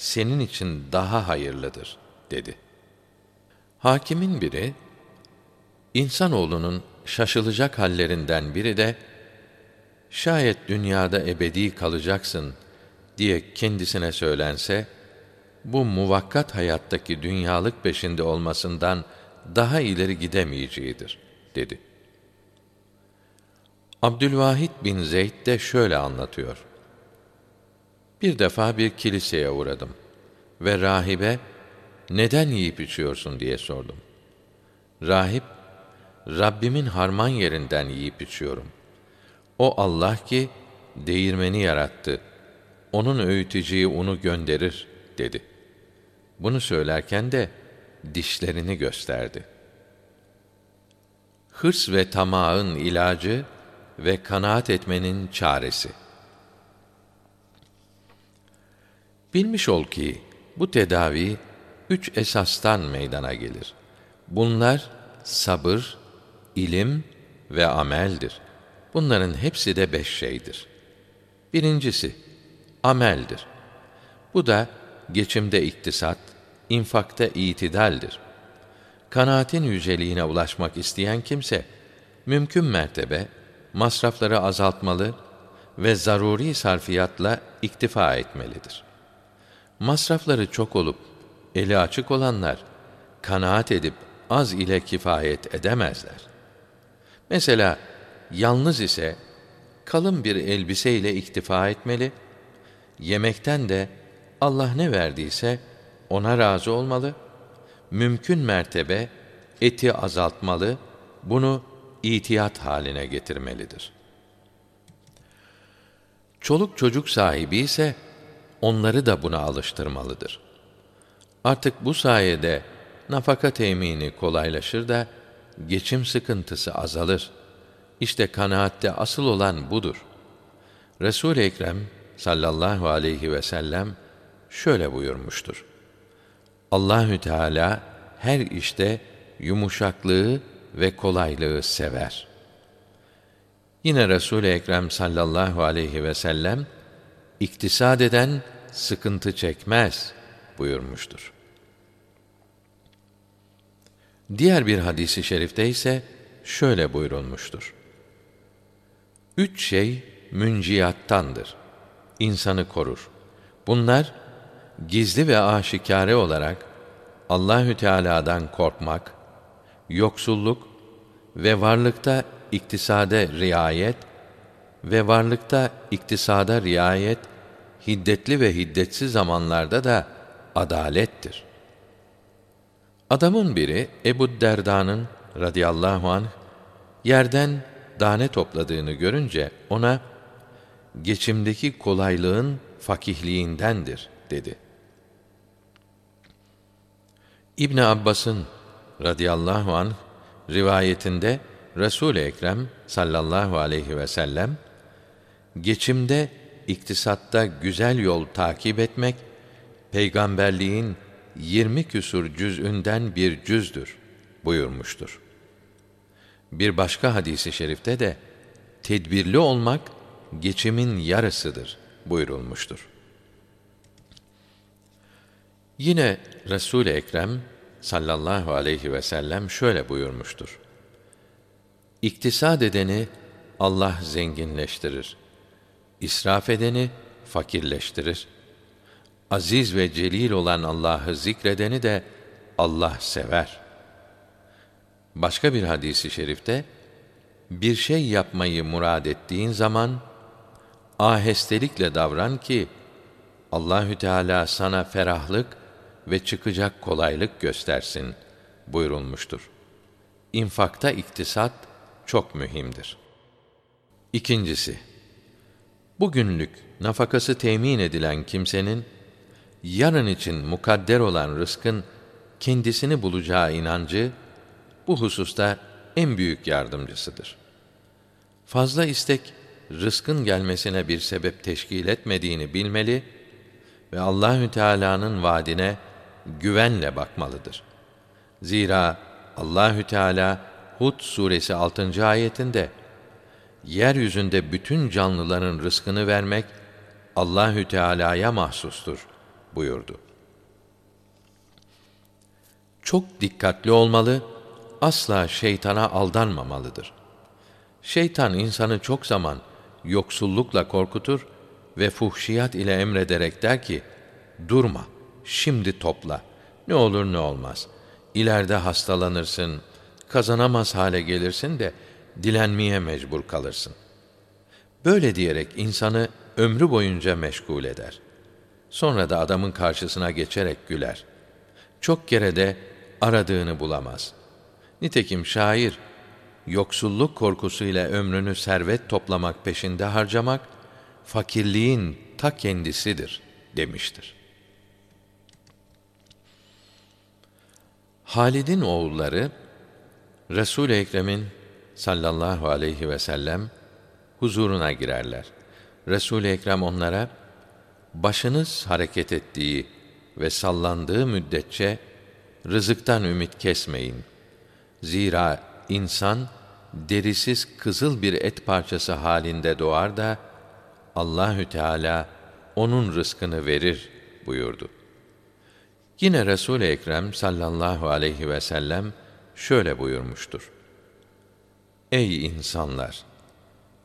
senin için daha hayırlıdır, dedi. Hakimin biri, insanoğlunun şaşılacak hallerinden biri de, şayet dünyada ebedi kalacaksın diye kendisine söylense, bu muvakkat hayattaki dünyalık peşinde olmasından daha ileri gidemeyeceğidir, dedi. Abdülvahid bin Zeyd de şöyle anlatıyor. Bir defa bir kiliseye uğradım ve rahibe, neden yiyip içiyorsun diye sordum. Rahip, Rabbimin harman yerinden yiyip içiyorum. O Allah ki, değirmeni yarattı. Onun öğüteceği unu gönderir, dedi. Bunu söylerken de dişlerini gösterdi. Hırs ve tamağın ilacı ve kanaat etmenin çaresi. Bilmiş ol ki bu tedavi üç esastan meydana gelir. Bunlar sabır, ilim ve ameldir. Bunların hepsi de beş şeydir. Birincisi, ameldir. Bu da geçimde iktisat, infakta itidaldir. Kanaatin yüceliğine ulaşmak isteyen kimse, mümkün mertebe masrafları azaltmalı ve zaruri sarfiyatla iktifa etmelidir. Masrafları çok olup, eli açık olanlar, kanaat edip az ile kifayet edemezler. Mesela, yalnız ise, kalın bir elbise ile iktifa etmeli, yemekten de Allah ne verdiyse ona razı olmalı, mümkün mertebe eti azaltmalı, bunu itiyat haline getirmelidir. Çoluk çocuk sahibi ise onları da buna alıştırmalıdır. Artık bu sayede nafaka temini kolaylaşır da geçim sıkıntısı azalır. İşte kanaatte asıl olan budur. Resul Ekrem sallallahu aleyhi ve sellem şöyle buyurmuştur. Allahü Teala her işte yumuşaklığı ve kolaylığı sever. Yine Resul Ekrem sallallahu aleyhi ve sellem iktisad eden sıkıntı çekmez buyurmuştur. Diğer bir hadisi şerifte ise şöyle buyurulmuştur. Üç şey münciyattandır. İnsanı korur. Bunlar gizli ve aşikare olarak Allahü Teala'dan korkmak, yoksulluk ve varlıkta iktisade riayet ve varlıkta iktisada riayet hiddetli ve hiddetsiz zamanlarda da adalettir. Adamın biri Ebu Derda'nın radıyallahu anh yerden tane topladığını görünce ona geçimdeki kolaylığın fakihliğindendir dedi. İbn Abbas'ın radıyallahu anh rivayetinde Resul Ekrem sallallahu aleyhi ve sellem geçimde iktisatta güzel yol takip etmek peygamberliğin yirmi küsur cüz'ünden bir cüzdür buyurmuştur. Bir başka hadisi şerifte de tedbirli olmak geçimin yarısıdır buyurulmuştur. Yine Resul Ekrem sallallahu aleyhi ve sellem şöyle buyurmuştur. İktisad edeni Allah zenginleştirir. İsraf edeni fakirleştirir. Aziz ve celil olan Allah'ı zikredeni de Allah sever. Başka bir hadisi şerifte bir şey yapmayı murad ettiğin zaman ahestelikle davran ki Allahü Teala sana ferahlık ve çıkacak kolaylık göstersin buyurulmuştur. İnfakta iktisat çok mühimdir. İkincisi, bugünlük nafakası temin edilen kimsenin yarın için mukadder olan rızkın kendisini bulacağı inancı bu hususta en büyük yardımcısıdır. Fazla istek rızkın gelmesine bir sebep teşkil etmediğini bilmeli ve Allahü Teala'nın vaadine güvenle bakmalıdır. Zira Allahü Teala Hud suresi 6. ayetinde yeryüzünde bütün canlıların rızkını vermek Allahü Teala'ya mahsustur buyurdu. Çok dikkatli olmalı, asla şeytana aldanmamalıdır. Şeytan insanı çok zaman yoksullukla korkutur ve fuhşiyat ile emrederek der ki, durma, şimdi topla, ne olur ne olmaz. İleride hastalanırsın, kazanamaz hale gelirsin de dilenmeye mecbur kalırsın. Böyle diyerek insanı ömrü boyunca meşgul eder. Sonra da adamın karşısına geçerek güler. Çok kere de aradığını bulamaz. Nitekim şair, yoksulluk korkusuyla ömrünü servet toplamak peşinde harcamak, fakirliğin ta kendisidir demiştir. Halid'in oğulları Resul-i Ekrem'in sallallahu aleyhi ve sellem huzuruna girerler. Resul-i Ekrem onlara başınız hareket ettiği ve sallandığı müddetçe rızıktan ümit kesmeyin. Zira insan derisiz kızıl bir et parçası halinde doğar da Allahü Teala onun rızkını verir buyurdu. Yine Resul-i Ekrem sallallahu aleyhi ve sellem şöyle buyurmuştur. Ey insanlar!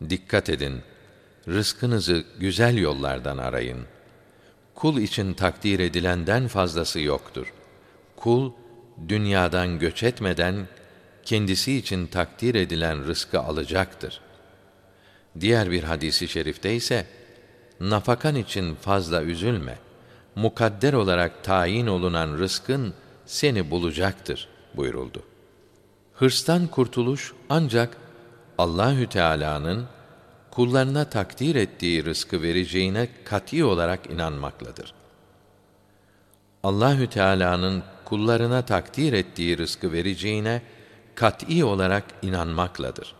Dikkat edin, rızkınızı güzel yollardan arayın. Kul için takdir edilenden fazlası yoktur. Kul, dünyadan göç etmeden, kendisi için takdir edilen rızkı alacaktır. Diğer bir hadisi şerifte ise, nafakan için fazla üzülme. Mukadder olarak tayin olunan rızkın seni bulacaktır buyuruldu. Hırstan kurtuluş ancak Allahü Teala'nın kullarına takdir ettiği rızkı vereceğine kati olarak inanmakladır. Allahü Teala'nın kullarına takdir ettiği rızkı vereceğine kat'î olarak inanmakladır.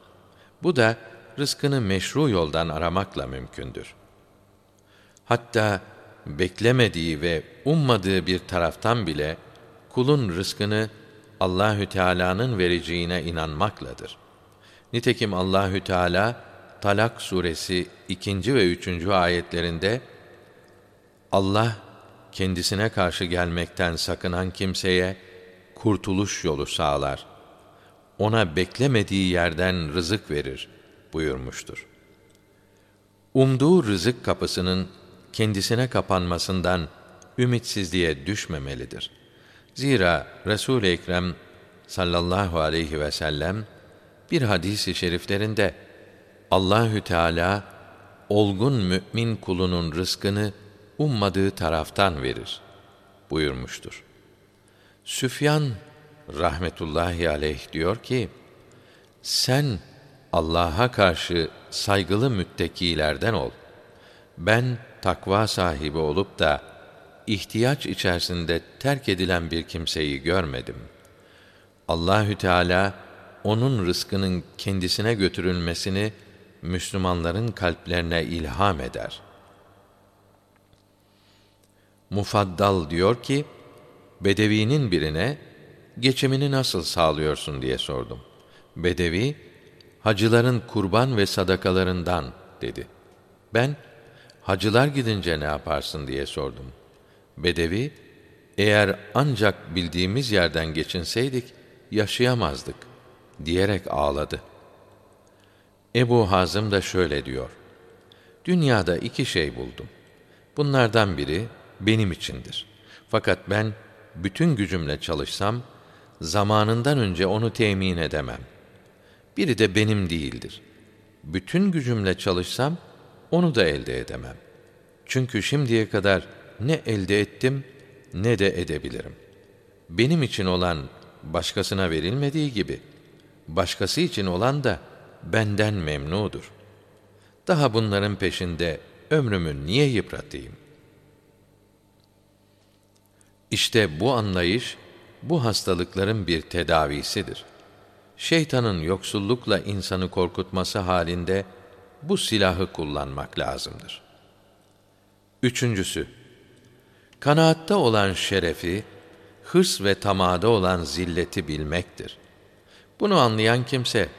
Bu da rızkını meşru yoldan aramakla mümkündür. Hatta beklemediği ve ummadığı bir taraftan bile kulun rızkını Allahü Teala'nın vereceğine inanmakladır. Nitekim Allahü Teala Talak suresi ikinci ve üçüncü ayetlerinde Allah kendisine karşı gelmekten sakınan kimseye kurtuluş yolu sağlar. Ona beklemediği yerden rızık verir buyurmuştur. Umduğu rızık kapısının kendisine kapanmasından ümitsizliğe düşmemelidir. Zira Resul-i Ekrem sallallahu aleyhi ve sellem bir hadisi şeriflerinde Allahü Teala olgun mümin kulunun rızkını ummadığı taraftan verir buyurmuştur. Süfyan rahmetullahi aleyh diyor ki sen Allah'a karşı saygılı müttekilerden ol. ben takva sahibi olup da ihtiyaç içerisinde terk edilen bir kimseyi görmedim. Allahü Teala onun rızkının kendisine götürülmesini Müslümanların kalplerine ilham eder. Mufaddal diyor ki, Bedevi'nin birine geçimini nasıl sağlıyorsun diye sordum. Bedevi, hacıların kurban ve sadakalarından dedi. Ben, hacılar gidince ne yaparsın diye sordum. Bedevi, eğer ancak bildiğimiz yerden geçinseydik, yaşayamazdık, diyerek ağladı. Ebu Hazım da şöyle diyor. Dünyada iki şey buldum. Bunlardan biri benim içindir. Fakat ben bütün gücümle çalışsam, zamanından önce onu temin edemem. Biri de benim değildir. Bütün gücümle çalışsam, onu da elde edemem. Çünkü şimdiye kadar ne elde ettim, ne de edebilirim. Benim için olan başkasına verilmediği gibi, başkası için olan da benden memnudur. Daha bunların peşinde ömrümü niye yıpratayım? İşte bu anlayış, bu hastalıkların bir tedavisidir. Şeytanın yoksullukla insanı korkutması halinde bu silahı kullanmak lazımdır. Üçüncüsü, kanaatta olan şerefi, hırs ve tamada olan zilleti bilmektir. Bunu anlayan kimse,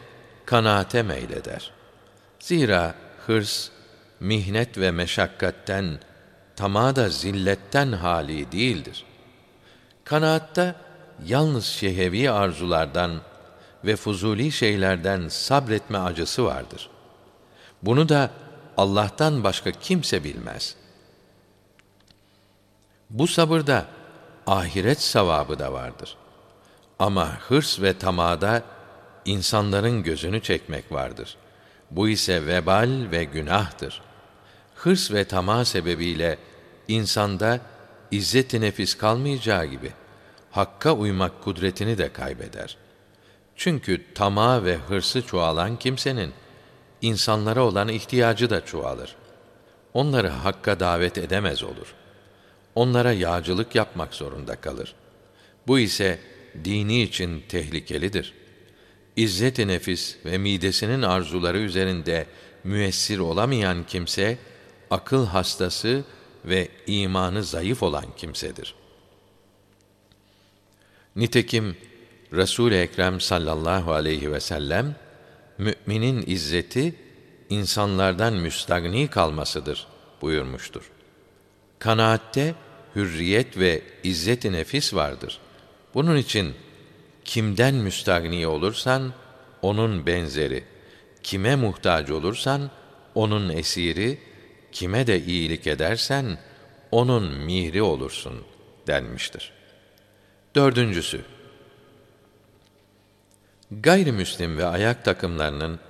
kanaate meyleder. Zira hırs, mihnet ve meşakkatten, tamada zilletten hali değildir. Kanaatta yalnız şehevi arzulardan ve fuzuli şeylerden sabretme acısı vardır. Bunu da Allah'tan başka kimse bilmez. Bu sabırda ahiret savabı da vardır. Ama hırs ve tamada insanların gözünü çekmek vardır. Bu ise vebal ve günahtır. Hırs ve tama sebebiyle insanda izzet-i nefis kalmayacağı gibi hakka uymak kudretini de kaybeder. Çünkü tama ve hırsı çoğalan kimsenin insanlara olan ihtiyacı da çoğalır. Onları hakka davet edemez olur. Onlara yağcılık yapmak zorunda kalır. Bu ise dini için tehlikelidir. İzzet-i nefis ve midesinin arzuları üzerinde müessir olamayan kimse, akıl hastası ve imanı zayıf olan kimsedir. Nitekim Resul Ekrem sallallahu aleyhi ve sellem müminin izzeti insanlardan müstagni kalmasıdır buyurmuştur. Kanaatte hürriyet ve izzet-i nefis vardır. Bunun için kimden müstagni olursan onun benzeri, kime muhtaç olursan onun esiri, kime de iyilik edersen onun mihri olursun denmiştir. Dördüncüsü, gayrimüslim ve ayak takımlarının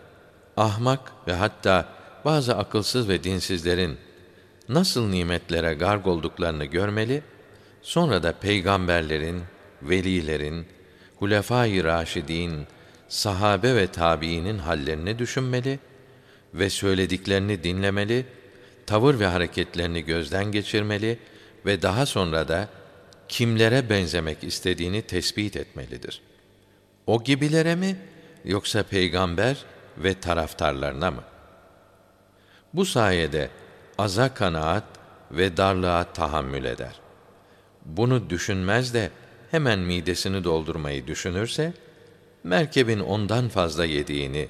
ahmak ve hatta bazı akılsız ve dinsizlerin nasıl nimetlere garg olduklarını görmeli, sonra da peygamberlerin, velilerin, hulefâ-i raşidîn, sahabe ve tabiinin hallerini düşünmeli ve söylediklerini dinlemeli, tavır ve hareketlerini gözden geçirmeli ve daha sonra da kimlere benzemek istediğini tespit etmelidir. O gibilere mi yoksa peygamber ve taraftarlarına mı? Bu sayede aza kanaat ve darlığa tahammül eder. Bunu düşünmez de hemen midesini doldurmayı düşünürse, merkebin ondan fazla yediğini,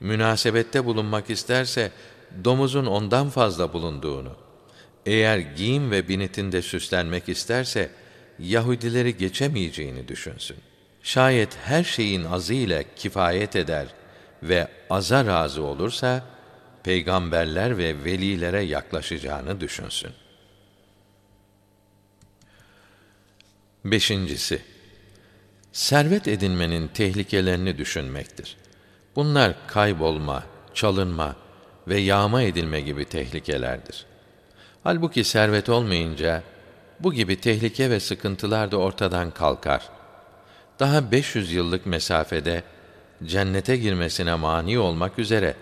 münasebette bulunmak isterse domuzun ondan fazla bulunduğunu, eğer giyim ve binitinde süslenmek isterse Yahudileri geçemeyeceğini düşünsün. Şayet her şeyin azı ile kifayet eder ve aza razı olursa, peygamberler ve velilere yaklaşacağını düşünsün. Beşincisi, servet edinmenin tehlikelerini düşünmektir. Bunlar kaybolma, çalınma ve yağma edilme gibi tehlikelerdir. Halbuki servet olmayınca, bu gibi tehlike ve sıkıntılar da ortadan kalkar. Daha 500 yıllık mesafede, cennete girmesine mani olmak üzere,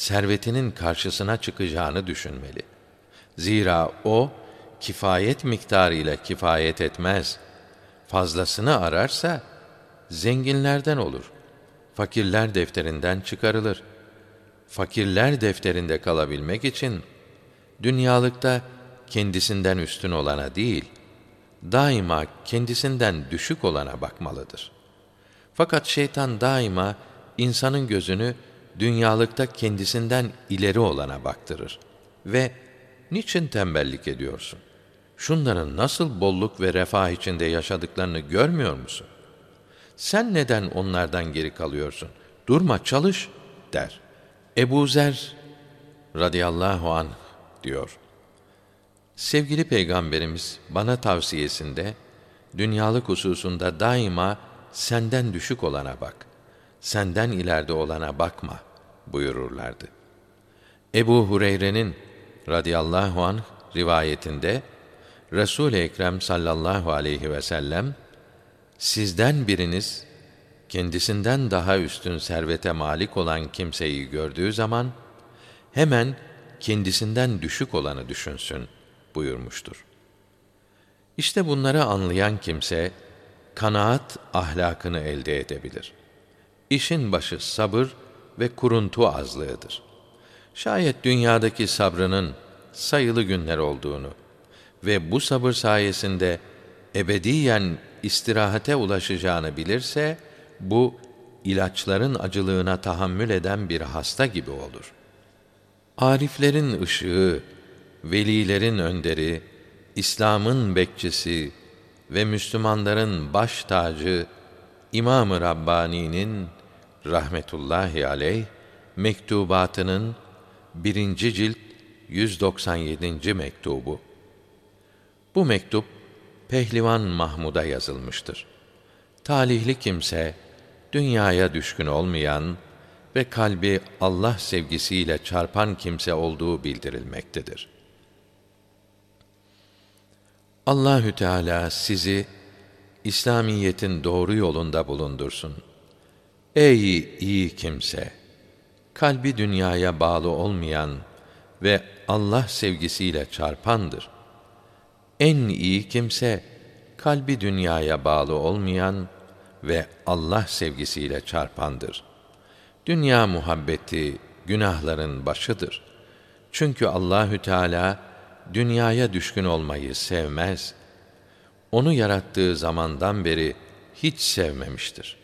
servetinin karşısına çıkacağını düşünmeli.'' Zira o kifayet miktarı ile kifayet etmez. Fazlasını ararsa zenginlerden olur. Fakirler defterinden çıkarılır. Fakirler defterinde kalabilmek için dünyalıkta kendisinden üstün olana değil, daima kendisinden düşük olana bakmalıdır. Fakat şeytan daima insanın gözünü dünyalıkta kendisinden ileri olana baktırır ve niçin tembellik ediyorsun? Şunların nasıl bolluk ve refah içinde yaşadıklarını görmüyor musun? Sen neden onlardan geri kalıyorsun? Durma, çalış der. Ebu Zer radıyallahu anh diyor. Sevgili Peygamberimiz bana tavsiyesinde dünyalık hususunda daima senden düşük olana bak, senden ileride olana bakma buyururlardı. Ebu Hureyre'nin radıyallahu anh rivayetinde Resul-i Ekrem sallallahu aleyhi ve sellem sizden biriniz kendisinden daha üstün servete malik olan kimseyi gördüğü zaman hemen kendisinden düşük olanı düşünsün buyurmuştur. İşte bunları anlayan kimse kanaat ahlakını elde edebilir. İşin başı sabır ve kuruntu azlığıdır. Şayet dünyadaki sabrının sayılı günler olduğunu ve bu sabır sayesinde ebediyen istirahate ulaşacağını bilirse bu ilaçların acılığına tahammül eden bir hasta gibi olur. Ariflerin ışığı, velilerin önderi, İslam'ın bekçisi ve Müslümanların baş tacı İmam-ı Rabbani'nin rahmetullahi aleyh mektubatının birinci cilt 197. mektubu. Bu mektup Pehlivan Mahmud'a yazılmıştır. Talihli kimse dünyaya düşkün olmayan ve kalbi Allah sevgisiyle çarpan kimse olduğu bildirilmektedir. Allahü Teala sizi İslamiyetin doğru yolunda bulundursun. Ey iyi kimse, kalbi dünyaya bağlı olmayan ve Allah sevgisiyle çarpandır. En iyi kimse kalbi dünyaya bağlı olmayan ve Allah sevgisiyle çarpandır. Dünya muhabbeti günahların başıdır. Çünkü Allahü Teala dünyaya düşkün olmayı sevmez. Onu yarattığı zamandan beri hiç sevmemiştir.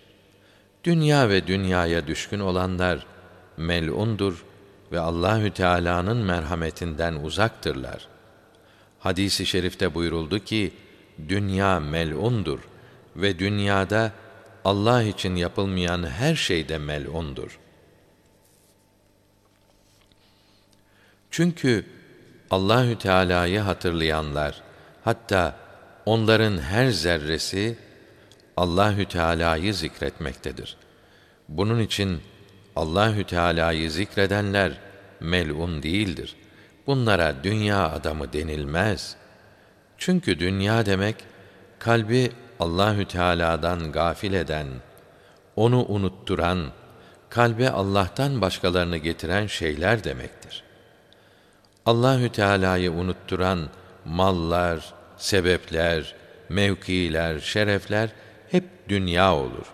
Dünya ve dünyaya düşkün olanlar melundur ve Allahü Teala'nın merhametinden uzaktırlar. Hadisi şerifte buyuruldu ki dünya melundur ve dünyada Allah için yapılmayan her şey de melundur. Çünkü Allahü Teala'yı hatırlayanlar hatta onların her zerresi Allahü Teala'yı zikretmektedir. Bunun için Allahü Teala'yı zikredenler melun değildir. Bunlara dünya adamı denilmez. Çünkü dünya demek kalbi Allahü Teala'dan gafil eden, onu unutturan, kalbe Allah'tan başkalarını getiren şeyler demektir. Allahü Teala'yı unutturan mallar, sebepler, mevkiler, şerefler dünya olur.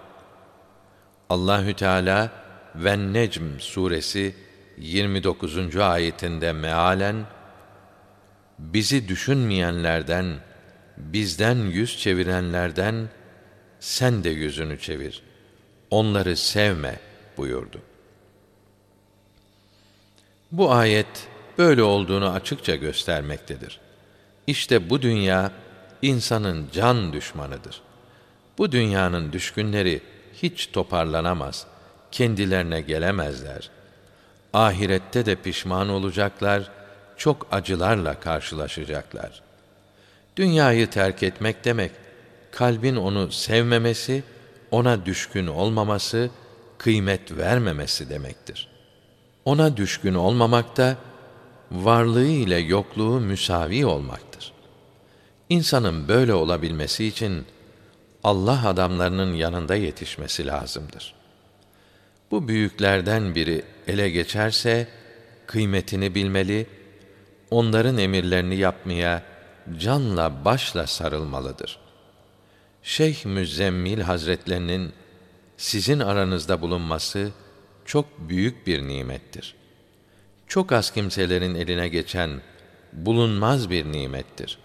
Allahü Teala ve Necm suresi 29. ayetinde mealen bizi düşünmeyenlerden, bizden yüz çevirenlerden sen de yüzünü çevir. Onları sevme buyurdu. Bu ayet böyle olduğunu açıkça göstermektedir. İşte bu dünya insanın can düşmanıdır. Bu dünyanın düşkünleri hiç toparlanamaz, kendilerine gelemezler. Ahirette de pişman olacaklar, çok acılarla karşılaşacaklar. Dünyayı terk etmek demek, kalbin onu sevmemesi, ona düşkün olmaması, kıymet vermemesi demektir. Ona düşkün olmamak da varlığı ile yokluğu müsavi olmaktır. İnsanın böyle olabilmesi için Allah adamlarının yanında yetişmesi lazımdır. Bu büyüklerden biri ele geçerse kıymetini bilmeli, onların emirlerini yapmaya canla başla sarılmalıdır. Şeyh Müzzemmil Hazretlerinin sizin aranızda bulunması çok büyük bir nimettir. Çok az kimselerin eline geçen bulunmaz bir nimettir.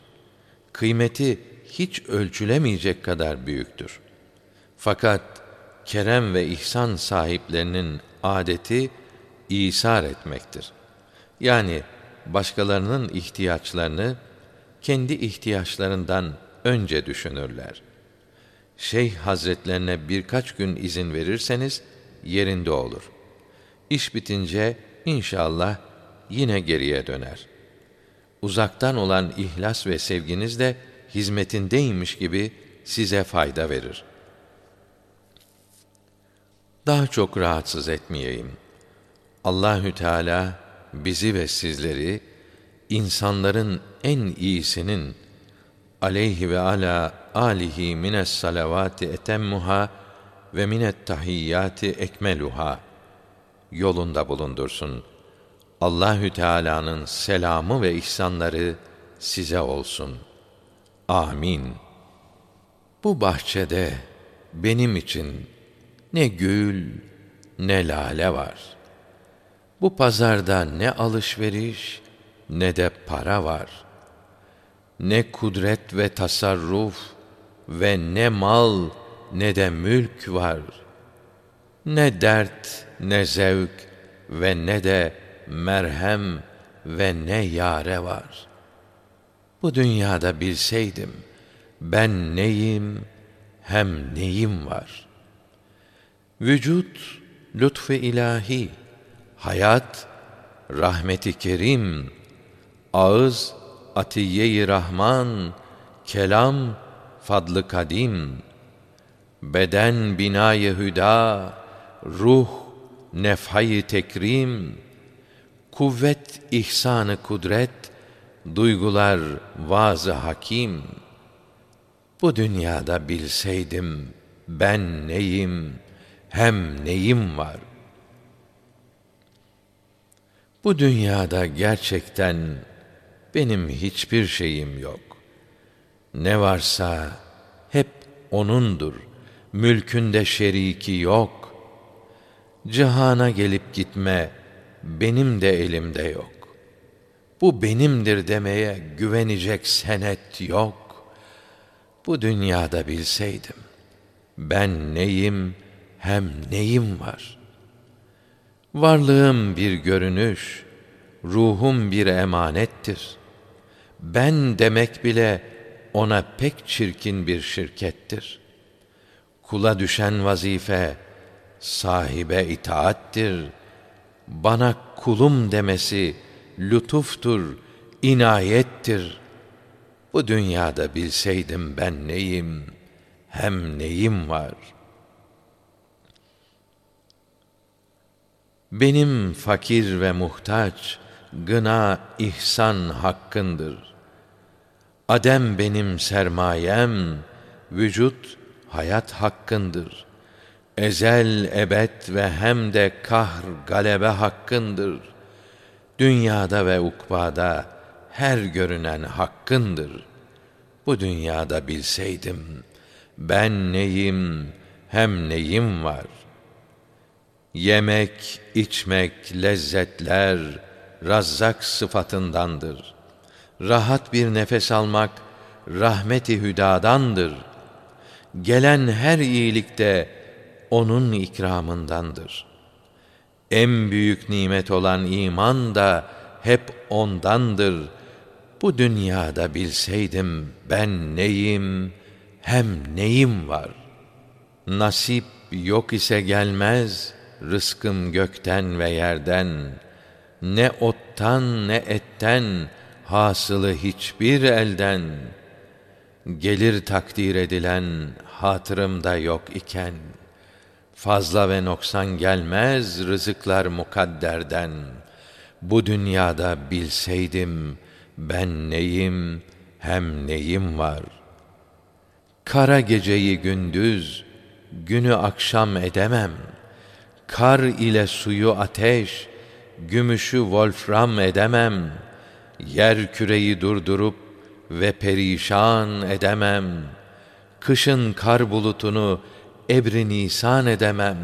Kıymeti hiç ölçülemeyecek kadar büyüktür. Fakat kerem ve ihsan sahiplerinin adeti isar etmektir. Yani başkalarının ihtiyaçlarını kendi ihtiyaçlarından önce düşünürler. Şeyh Hazretlerine birkaç gün izin verirseniz yerinde olur. İş bitince inşallah yine geriye döner. Uzaktan olan ihlas ve sevginiz de hizmetindeymiş gibi size fayda verir. Daha çok rahatsız etmeyeyim. Allahü Teala bizi ve sizleri insanların en iyisinin aleyhi ve ala alihi mines salavati etemmuha ve minet tahiyyati ekmeluha yolunda bulundursun. Allahü Teala'nın selamı ve ihsanları size olsun. Amin. Bu bahçede benim için ne gül ne lale var. Bu pazarda ne alışveriş ne de para var. Ne kudret ve tasarruf ve ne mal ne de mülk var. Ne dert ne zevk ve ne de merhem ve ne yare var. Bu dünyada bilseydim ben neyim hem neyim var. Vücut lütfu ilahi, hayat rahmeti kerim, ağız atiye-i rahman, kelam fadlı kadim, beden binayı hüda, ruh nefhayı tekrim, kuvvet ihsanı kudret, duygular vazı hakim. Bu dünyada bilseydim ben neyim, hem neyim var. Bu dünyada gerçekten benim hiçbir şeyim yok. Ne varsa hep O'nundur. Mülkünde şeriki yok. Cihana gelip gitme benim de elimde yok. Bu benimdir demeye güvenecek senet yok. Bu dünyada bilseydim ben neyim hem neyim var. Varlığım bir görünüş, ruhum bir emanettir. Ben demek bile ona pek çirkin bir şirkettir. Kula düşen vazife sahibe itaattir. Bana kulum demesi lütuftur, inayettir. Bu dünyada bilseydim ben neyim, hem neyim var. Benim fakir ve muhtaç, gına ihsan hakkındır. Adem benim sermayem, vücut hayat hakkındır. Ezel ebed ve hem de kahr galebe hakkındır. Dünyada ve ukbada her görünen hakkındır. Bu dünyada bilseydim ben neyim hem neyim var. Yemek, içmek, lezzetler, Razzak sıfatındandır. Rahat bir nefes almak rahmeti hüdadandır. Gelen her iyilikte onun ikramındandır. En büyük nimet olan iman da hep ondandır. Bu dünyada bilseydim ben neyim hem neyim var. Nasip yok ise gelmez rızkım gökten ve yerden.'' ne ottan ne etten hasılı hiçbir elden gelir takdir edilen hatırımda yok iken fazla ve noksan gelmez rızıklar mukadderden bu dünyada bilseydim ben neyim hem neyim var kara geceyi gündüz günü akşam edemem kar ile suyu ateş gümüşü wolfram edemem. yer küreyi durdurup ve perişan edemem. Kışın kar bulutunu ebri nisan edemem.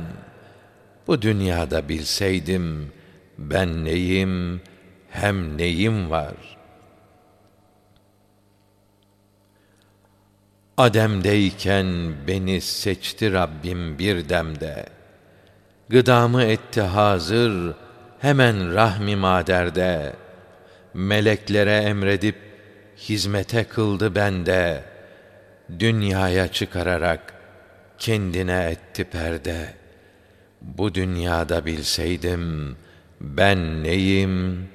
Bu dünyada bilseydim ben neyim hem neyim var.'' Adem'deyken beni seçti Rabbim bir demde. Gıdamı etti hazır hemen rahmi maderde. Meleklere emredip hizmete kıldı bende. Dünyaya çıkararak kendine etti perde. Bu dünyada bilseydim ben neyim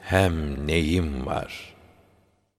hem neyim var.''